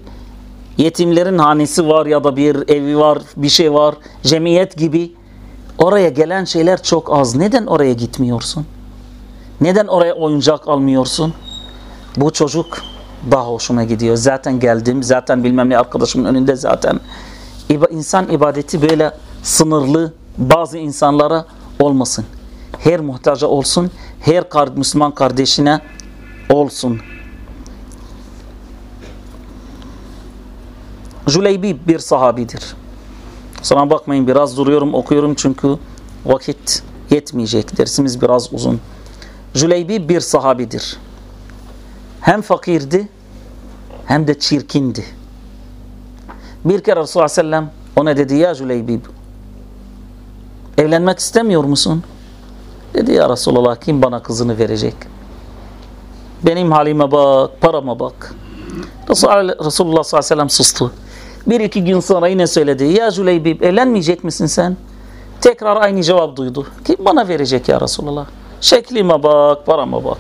yetimlerin hanesi var ya da bir evi var bir şey var. Cemiyet gibi Oraya gelen şeyler çok az. Neden oraya gitmiyorsun? Neden oraya oyuncak almıyorsun? Bu çocuk daha hoşuma gidiyor. Zaten geldim, zaten bilmem ne arkadaşımın önünde zaten. İnsan ibadeti böyle sınırlı bazı insanlara olmasın. Her muhtaca olsun, her Müslüman kardeşine olsun. Juleybi bir sahabidir. Sana bakmayın biraz duruyorum okuyorum çünkü vakit yetmeyecek. Dersimiz biraz uzun. Züleybi bir sahabidir. Hem fakirdi hem de çirkindi. Bir kere Resulullah Sellem ona dedi ya Züleybi evlenmek istemiyor musun? Dedi ya Resulullah kim bana kızını verecek? Benim halime bak, parama bak. Resulullah sallallahu aleyhi ve sellem sustu. Bir iki gün sonra yine söyledi. Ya Züleybib evlenmeyecek misin sen? Tekrar aynı cevap duydu. Kim bana verecek ya Resulallah? Şeklime bak, parama bak.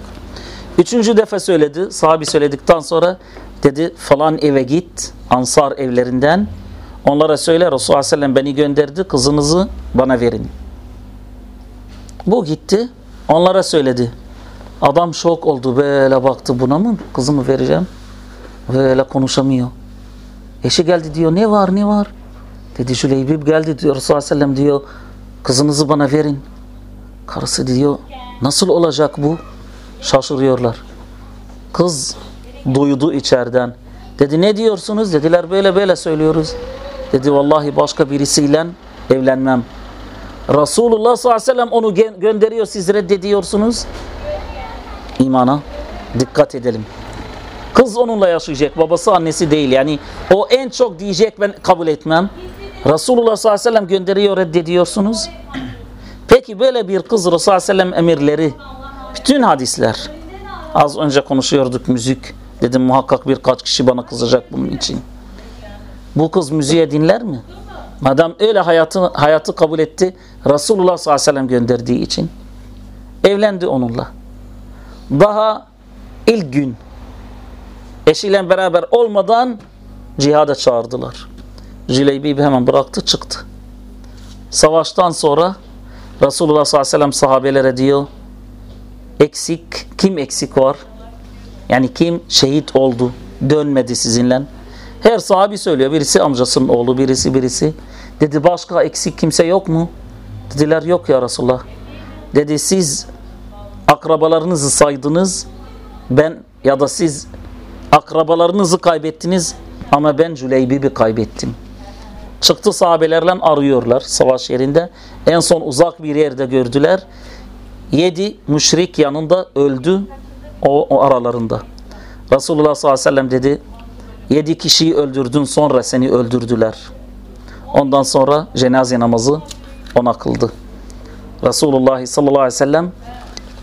Üçüncü defa söyledi. Sahabi söyledikten sonra dedi falan eve git. Ansar evlerinden. Onlara söyle Resulullah sellem beni gönderdi. Kızınızı bana verin. Bu gitti. Onlara söyledi. Adam şok oldu böyle baktı buna mı kızımı vereceğim? Böyle konuşamıyor. Eşi geldi diyor ne var ne var? Dedi Şüleybib geldi diyor Resulullah sellem diyor kızınızı bana verin. Karısı diyor nasıl olacak bu? Şaşırıyorlar. Kız duydu içeriden. Dedi ne diyorsunuz? Dediler böyle böyle söylüyoruz. Dedi vallahi başka birisiyle evlenmem. Resulullah sallallahu aleyhi ve sellem onu gönderiyor siz reddediyorsunuz. İmana dikkat edelim. Kız onunla yaşayacak. Babası annesi değil. Yani o en çok diyecek ben kabul etmem. Resulullah sallallahu aleyhi ve sellem gönderiyor reddediyorsunuz. Peki böyle bir kız Resulullah sallallahu aleyhi ve sellem emirleri bütün hadisler az önce konuşuyorduk müzik dedim muhakkak birkaç kişi bana kızacak bunun için. Bu kız müziğe dinler mi? Madem öyle hayatı, hayatı kabul etti Resulullah sallallahu aleyhi ve sellem gönderdiği için evlendi onunla. Daha ilk gün eşiyle beraber olmadan cihada çağırdılar. Cileybi'yi hemen bıraktı çıktı. Savaştan sonra Resulullah sallallahu aleyhi ve sellem sahabelere diyor eksik kim eksik var? Yani kim şehit oldu dönmedi sizinle? Her sahabi söylüyor. Birisi amcasının oğlu birisi birisi. Dedi başka eksik kimse yok mu? Dediler yok ya Resulullah. Dedi siz akrabalarınızı saydınız. Ben ya da siz akrabalarınızı kaybettiniz ama ben Cüleybib'i kaybettim. Çıktı sahabelerle arıyorlar savaş yerinde. En son uzak bir yerde gördüler. Yedi müşrik yanında öldü o, o aralarında. Resulullah sallallahu aleyhi ve sellem dedi yedi kişiyi öldürdün sonra seni öldürdüler. Ondan sonra cenaze namazı ona kıldı. Resulullah sallallahu aleyhi ve sellem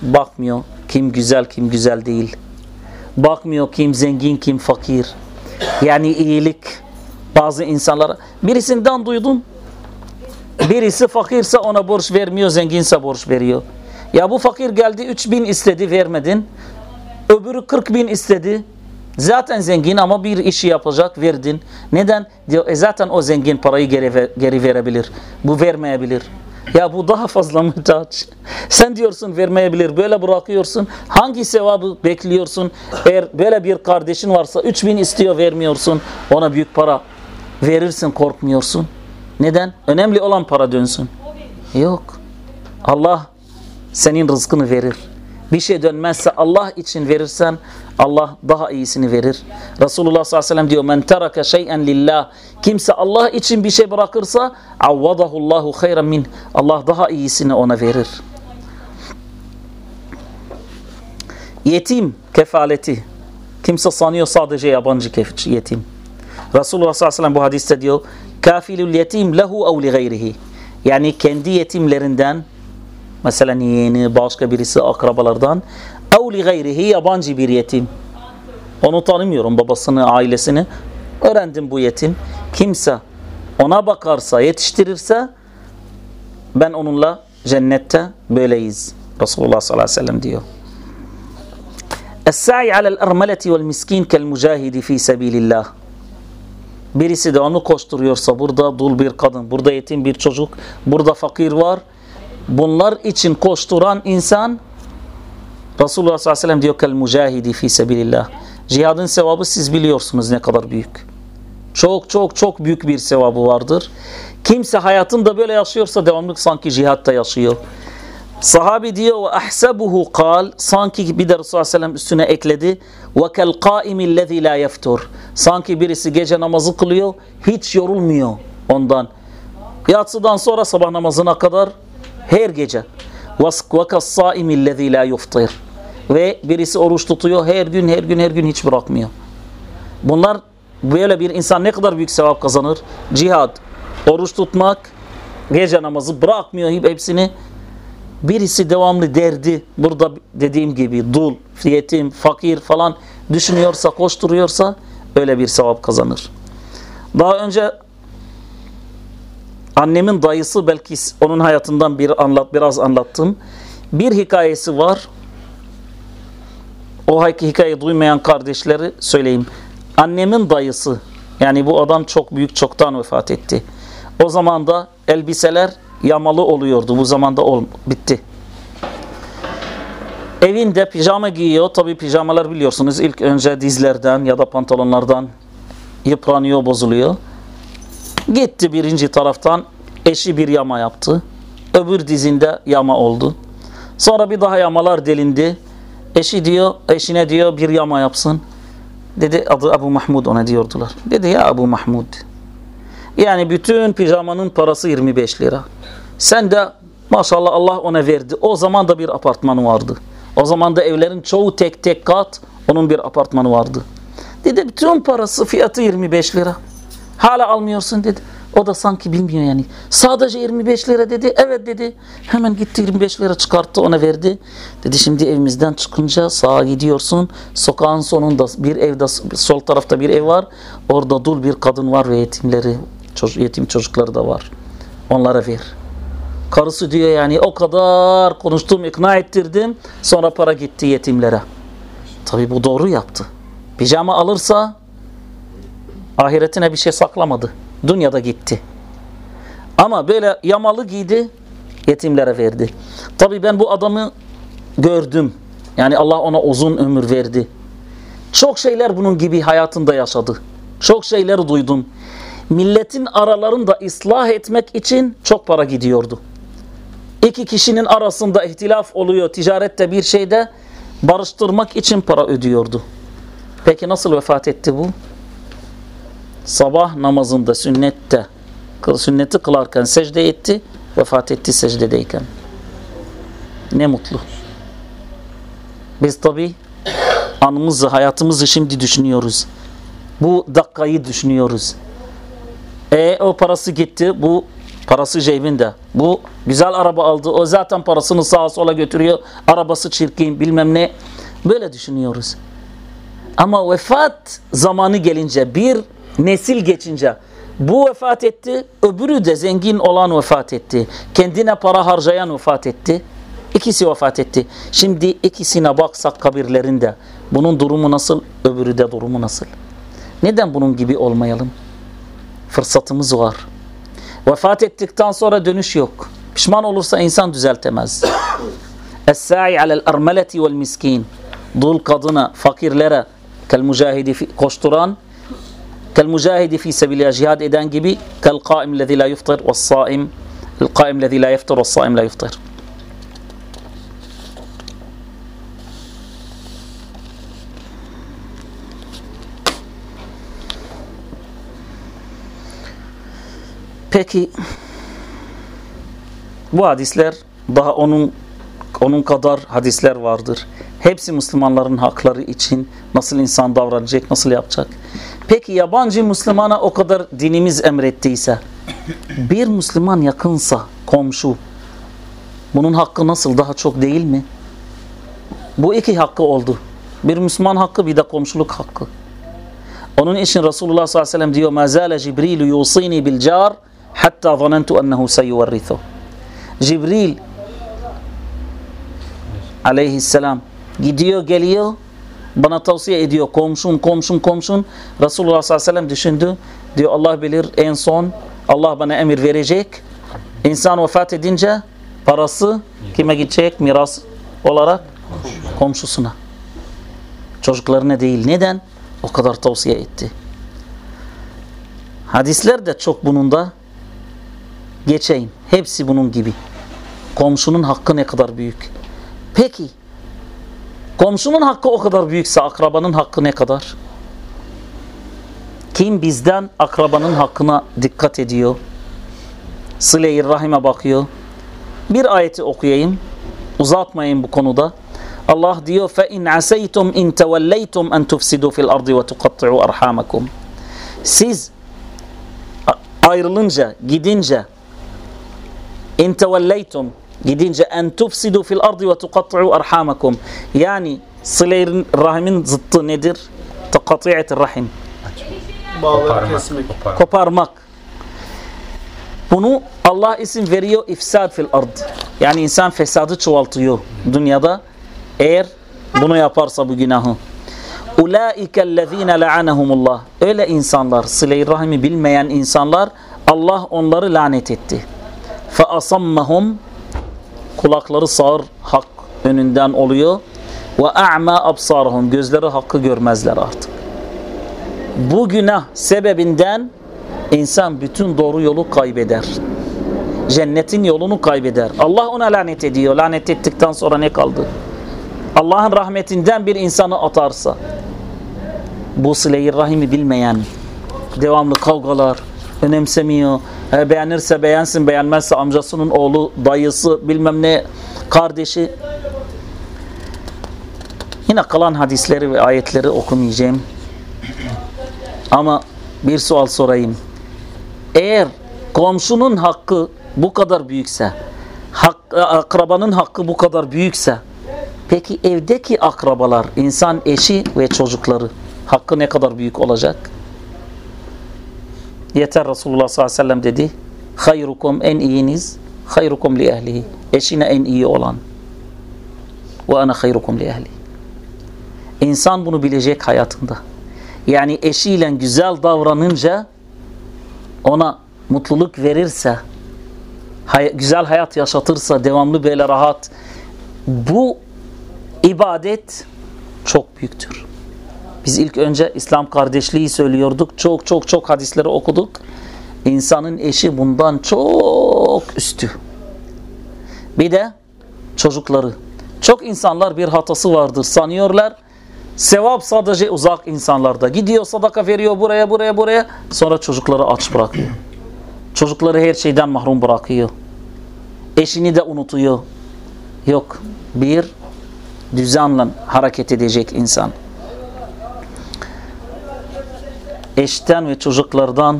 bakmıyor kim güzel kim güzel değil. Bakmıyor kim zengin kim fakir. Yani iyilik bazı insanlar birisinden duydum birisi fakirse ona borç vermiyor zenginse borç veriyor. Ya bu fakir geldi 3 bin istedi vermedin. Öbürü 40 bin istedi. Zaten zengin ama bir işi yapacak verdin. Neden? Diyor e zaten o zengin parayı geri, geri verebilir. Bu vermeyebilir. Ya bu daha fazla muhtaç. Sen diyorsun vermeyebilir. Böyle bırakıyorsun. Hangi sevabı bekliyorsun? Eğer böyle bir kardeşin varsa 3000 istiyor vermiyorsun. Ona büyük para verirsin korkmuyorsun. Neden? Önemli olan para dönsün. Yok. Allah senin rızkını verir. Bir şey dönmezse Allah için verirsen Allah daha iyisini verir. Resulullah sallallahu aleyhi ve sellem diyor men teraka şey'en lillah kimse Allah için bir şey bırakırsa avvadahu Allahu hayran min Allah daha iyisini ona verir. Yetim kefaleti kimse sanıyor sadece yabancı yetim. Resulullah sallallahu aleyhi ve sellem bu hadiste diyor kafilul yetim lehu ev li gayrihi yani kendi yetimlerinden Mesela yeğeni, başka birisi akrabalardan. Ev li gayrihi yabancı bir yetim. Onu tanımıyorum babasını, ailesini. Öğrendim bu yetim. Kimse ona bakarsa, yetiştirirse ben onunla cennette böyleyiz. Resulullah sallallahu aleyhi ve sellem diyor. Es-sa'i alel ermeleti vel miskin kel mücahidi fi sebilillah. Birisi de onu koşturuyorsa burada dul bir kadın, burada yetim bir çocuk, burada fakir var bunlar için koşturan insan Resulullah sallallahu aleyhi ve sellem diyor kel mücahidi fi sebilillah. Cihadın sevabı siz biliyorsunuz ne kadar büyük. Çok çok çok büyük bir sevabı vardır. Kimse hayatında böyle yaşıyorsa devamlı sanki cihatta yaşıyor. Sahabi diyor ve ahsabuhu kal sanki bir de Resulullah sellem üstüne ekledi ve kel qaimi lezi la yeftur. Sanki birisi gece namazı kılıyor hiç yorulmuyor ondan. Yatsıdan sonra sabah namazına kadar her gece. وَكَالصَّائِمِ الَّذ۪ي لَا يُفْطِرْ Ve birisi oruç tutuyor her gün her gün her gün hiç bırakmıyor. Bunlar böyle bir insan ne kadar büyük sevap kazanır? Cihad, oruç tutmak, gece namazı bırakmıyor hepsini. Birisi devamlı derdi, burada dediğim gibi dul, yetim, fakir falan düşünüyorsa, koşturuyorsa öyle bir sevap kazanır. Daha önce Annemin dayısı belki onun hayatından bir anlat biraz anlattım. Bir hikayesi var. O hikayeyi duymayan kardeşleri söyleyeyim. Annemin dayısı yani bu adam çok büyük çoktan vefat etti. O zaman da elbiseler yamalı oluyordu. Bu zamanda ol, bitti. Evinde pijama giyiyor. Tabi pijamalar biliyorsunuz ilk önce dizlerden ya da pantolonlardan yıpranıyor, bozuluyor. Gitti birinci taraftan eşi bir yama yaptı. Öbür dizinde yama oldu. Sonra bir daha yamalar delindi. Eşi diyor, eşine diyor bir yama yapsın. Dedi adı Abu Mahmud ona diyordular. Dedi ya Abu Mahmud. Yani bütün pijamanın parası 25 lira. Sen de maşallah Allah ona verdi. O zaman da bir apartmanı vardı. O zaman da evlerin çoğu tek tek kat onun bir apartmanı vardı. Dedi bütün parası fiyatı 25 lira. Hala almıyorsun dedi. O da sanki bilmiyor yani. Sadece 25 lira dedi. Evet dedi. Hemen gitti 25 lira çıkarttı ona verdi. Dedi şimdi evimizden çıkınca sağa gidiyorsun. Sokağın sonunda bir evde sol tarafta bir ev var. Orada dul bir kadın var ve yetimleri, yetim çocukları da var. Onlara ver. Karısı diyor yani o kadar konuştum, ikna ettirdim. Sonra para gitti yetimlere. Tabi bu doğru yaptı. Pijama alırsa ahiretine bir şey saklamadı. Dünyada gitti. Ama böyle yamalı giydi, yetimlere verdi. Tabi ben bu adamı gördüm. Yani Allah ona uzun ömür verdi. Çok şeyler bunun gibi hayatında yaşadı. Çok şeyler duydum. Milletin aralarında ıslah etmek için çok para gidiyordu. İki kişinin arasında ihtilaf oluyor ticarette bir şeyde barıştırmak için para ödüyordu. Peki nasıl vefat etti bu? Sabah namazında sünnette sünneti kılarken secde etti, vefat etti secdedeyken. Ne mutlu. Biz tabi anımızı, hayatımızı şimdi düşünüyoruz. Bu dakikayı düşünüyoruz. E o parası gitti, bu parası cebinde. Bu güzel araba aldı, o zaten parasını sağa sola götürüyor. Arabası çirkin, bilmem ne. Böyle düşünüyoruz. Ama vefat zamanı gelince bir nesil geçince bu vefat etti, öbürü de zengin olan vefat etti. Kendine para harcayan vefat etti. İkisi vefat etti. Şimdi ikisine baksak kabirlerinde bunun durumu nasıl, öbürü de durumu nasıl? Neden bunun gibi olmayalım? Fırsatımız var. Vefat ettikten sonra dönüş yok. Pişman olursa insan düzeltemez. Es-sa'i alel armeleti vel miskin. Dul kadına, fakirlere, kel mücahidi koşturan kel mucahidi fi sebilillah cihad eden gibi kel kaim lezi la yuftir ve saim el kaim lezi la yuftir. Peki bu hadisler daha onun onun kadar hadisler vardır. Hepsi Müslümanların hakları için nasıl insan davranacak, nasıl yapacak. Peki yabancı Müslümana o kadar dinimiz emrettiyse, bir Müslüman yakınsa, komşu, bunun hakkı nasıl daha çok değil mi? Bu iki hakkı oldu. Bir Müslüman hakkı bir de komşuluk hakkı. Onun için Resulullah sallallahu aleyhi ve sellem diyor مَا زَالَ جِبْرِيلُ يُوصِينِي بِالْجَارِ حَتَّى ظَنَنْتُ أَنَّهُ سَيُوَرِّثُ Cibril aleyhisselam gidiyor geliyor bana tavsiye ediyor komşun komşun komşun. Resulullah sallallahu aleyhi ve sellem düşündü. Diyor Allah bilir en son Allah bana emir verecek. İnsan vefat edince parası kime gidecek? Miras olarak komşusuna. Çocuklarına değil. Neden? O kadar tavsiye etti. Hadisler de çok bunun da geçeyim hepsi bunun gibi. Komşunun hakkı ne kadar büyük? Peki Komşunun hakkı o kadar büyükse akrabanın hakkı ne kadar? Kim bizden akrabanın hakkına dikkat ediyor? Sıle-i Rahim'e bakıyor. Bir ayeti okuyayım. Uzatmayın bu konuda. Allah diyor fe in asaytum in tawallaytum en tufsidu fil ardı ve tuqatti'u arhamakum. Siz ayrılınca, gidince in tawallaytum gidince en tufsidu fil ardı ve tuqatti'u arhamakum. Yani sıle rahimin zıttı nedir? Takati'at rahim. Bağları kesmek. Koparmak. Bunu Allah isim veriyor ifsad fil ard. Yani insan fesadı çoğaltıyor dünyada. Eğer bunu yaparsa bu günahı. Ulaikellezine la'anehumullah. Öyle insanlar, sıle rahimi bilmeyen insanlar Allah onları lanet etti. Asammahum kulakları sağır hak önünden oluyor. Ve a'ma absarahum gözleri hakkı görmezler artık. Bu günah sebebinden insan bütün doğru yolu kaybeder. Cennetin yolunu kaybeder. Allah ona lanet ediyor. Lanet ettikten sonra ne kaldı? Allah'ın rahmetinden bir insanı atarsa bu sıle rahimi bilmeyen devamlı kavgalar önemsemiyor. E, beğenirse beğensin beğenmezse amcasının oğlu dayısı bilmem ne kardeşi. Yine kalan hadisleri ve ayetleri okumayacağım. Ama bir sual sorayım. Eğer komşunun hakkı bu kadar büyükse hak, akrabanın hakkı bu kadar büyükse peki evdeki akrabalar insan eşi ve çocukları hakkı ne kadar büyük olacak? Yeter Resulullah sallallahu aleyhi ve sellem dedi. Hayrukum en iyiniz hayrukum li ehlihi. Eşine en iyi olan. Ve ana hayrukum li ehli. İnsan bunu bilecek hayatında. Yani eşiyle güzel davranınca ona mutluluk verirse hay güzel hayat yaşatırsa devamlı böyle rahat bu ibadet çok büyüktür. Biz ilk önce İslam kardeşliği söylüyorduk. Çok çok çok hadisleri okuduk. İnsanın eşi bundan çok üstü. Bir de çocukları. Çok insanlar bir hatası vardır sanıyorlar. Sevap sadece uzak insanlarda. Gidiyor sadaka veriyor buraya buraya buraya. Sonra çocukları aç bırakıyor. Çocukları her şeyden mahrum bırakıyor. Eşini de unutuyor. Yok. Bir düzenle hareket edecek insan. Eşten ve çocuklardan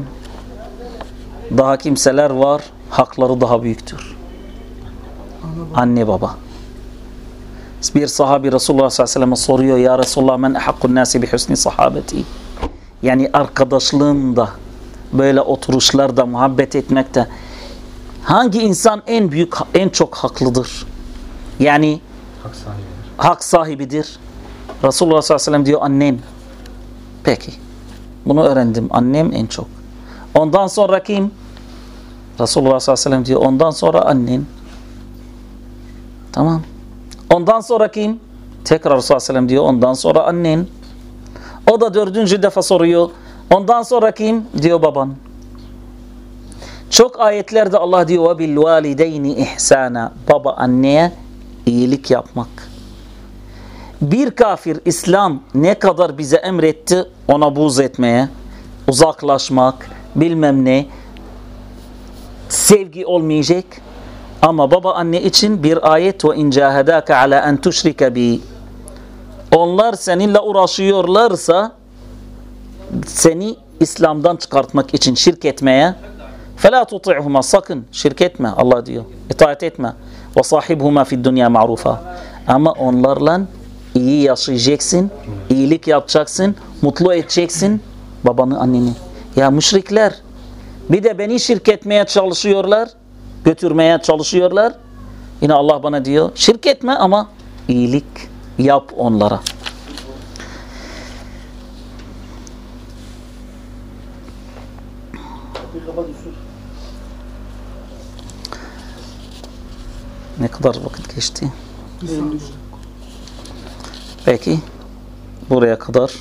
daha kimseler var, hakları daha büyüktür. Anne baba. Bir sahabi Resulullah sallallahu aleyhi ve sellem'e soruyor ya Resulullah men hakkun nasi bi husni sahabeti. Yani arkadaşlığında böyle oturuşlarda muhabbet etmekte hangi insan en büyük en çok haklıdır? Yani Hak sahibidir. hak sahibidir. Resulullah sallallahu aleyhi ve sellem diyor annen. Peki. Bunu öğrendim. Annem en çok. Ondan sonra kim? Resulullah sallallahu aleyhi ve sellem diyor. Ondan sonra annen. Tamam. Ondan sonra kim? Tekrar Resulullah sallallahu aleyhi ve sellem diyor. Ondan sonra annen. O da dördüncü defa soruyor. Ondan sonra kim? Diyor baban. Çok ayetlerde Allah diyor valideyni ihsana. Baba anneye iyilik yapmak Bir kafir İslam ne kadar bize emretti ona buz etmeye, uzaklaşmak, bilmem ne, sevgi olmayacak. Ama baba anne için bir ayet ve in cahadaka ala en tuşrike bi. Onlar seninle uğraşıyorlarsa seni İslam'dan çıkartmak için şirk etmeye فَلَا تُطِعْهُمَا sakın şirk etme Allah diyor. İtaat etme. وَصَاحِبْهُمَا فِي الدُّنْيَا مَعْرُوفًا Ama onlarla iyi yaşayacaksın, iyilik yapacaksın, mutlu edeceksin babanı anneni. Ya müşrikler bir de beni şirk etmeye çalışıyorlar, götürmeye çalışıyorlar. Yine Allah bana diyor şirk etme ama iyilik yap onlara. Bir. Ne kadar vakit geçti? Peki. Buraya kadar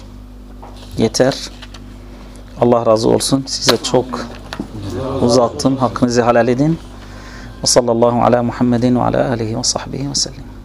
yeter. Allah razı olsun. Size çok uzattım. Hakkınızı helal edin. Ve sallallahu ala Muhammedin ve ala alihi ve sahbihi ve sellem.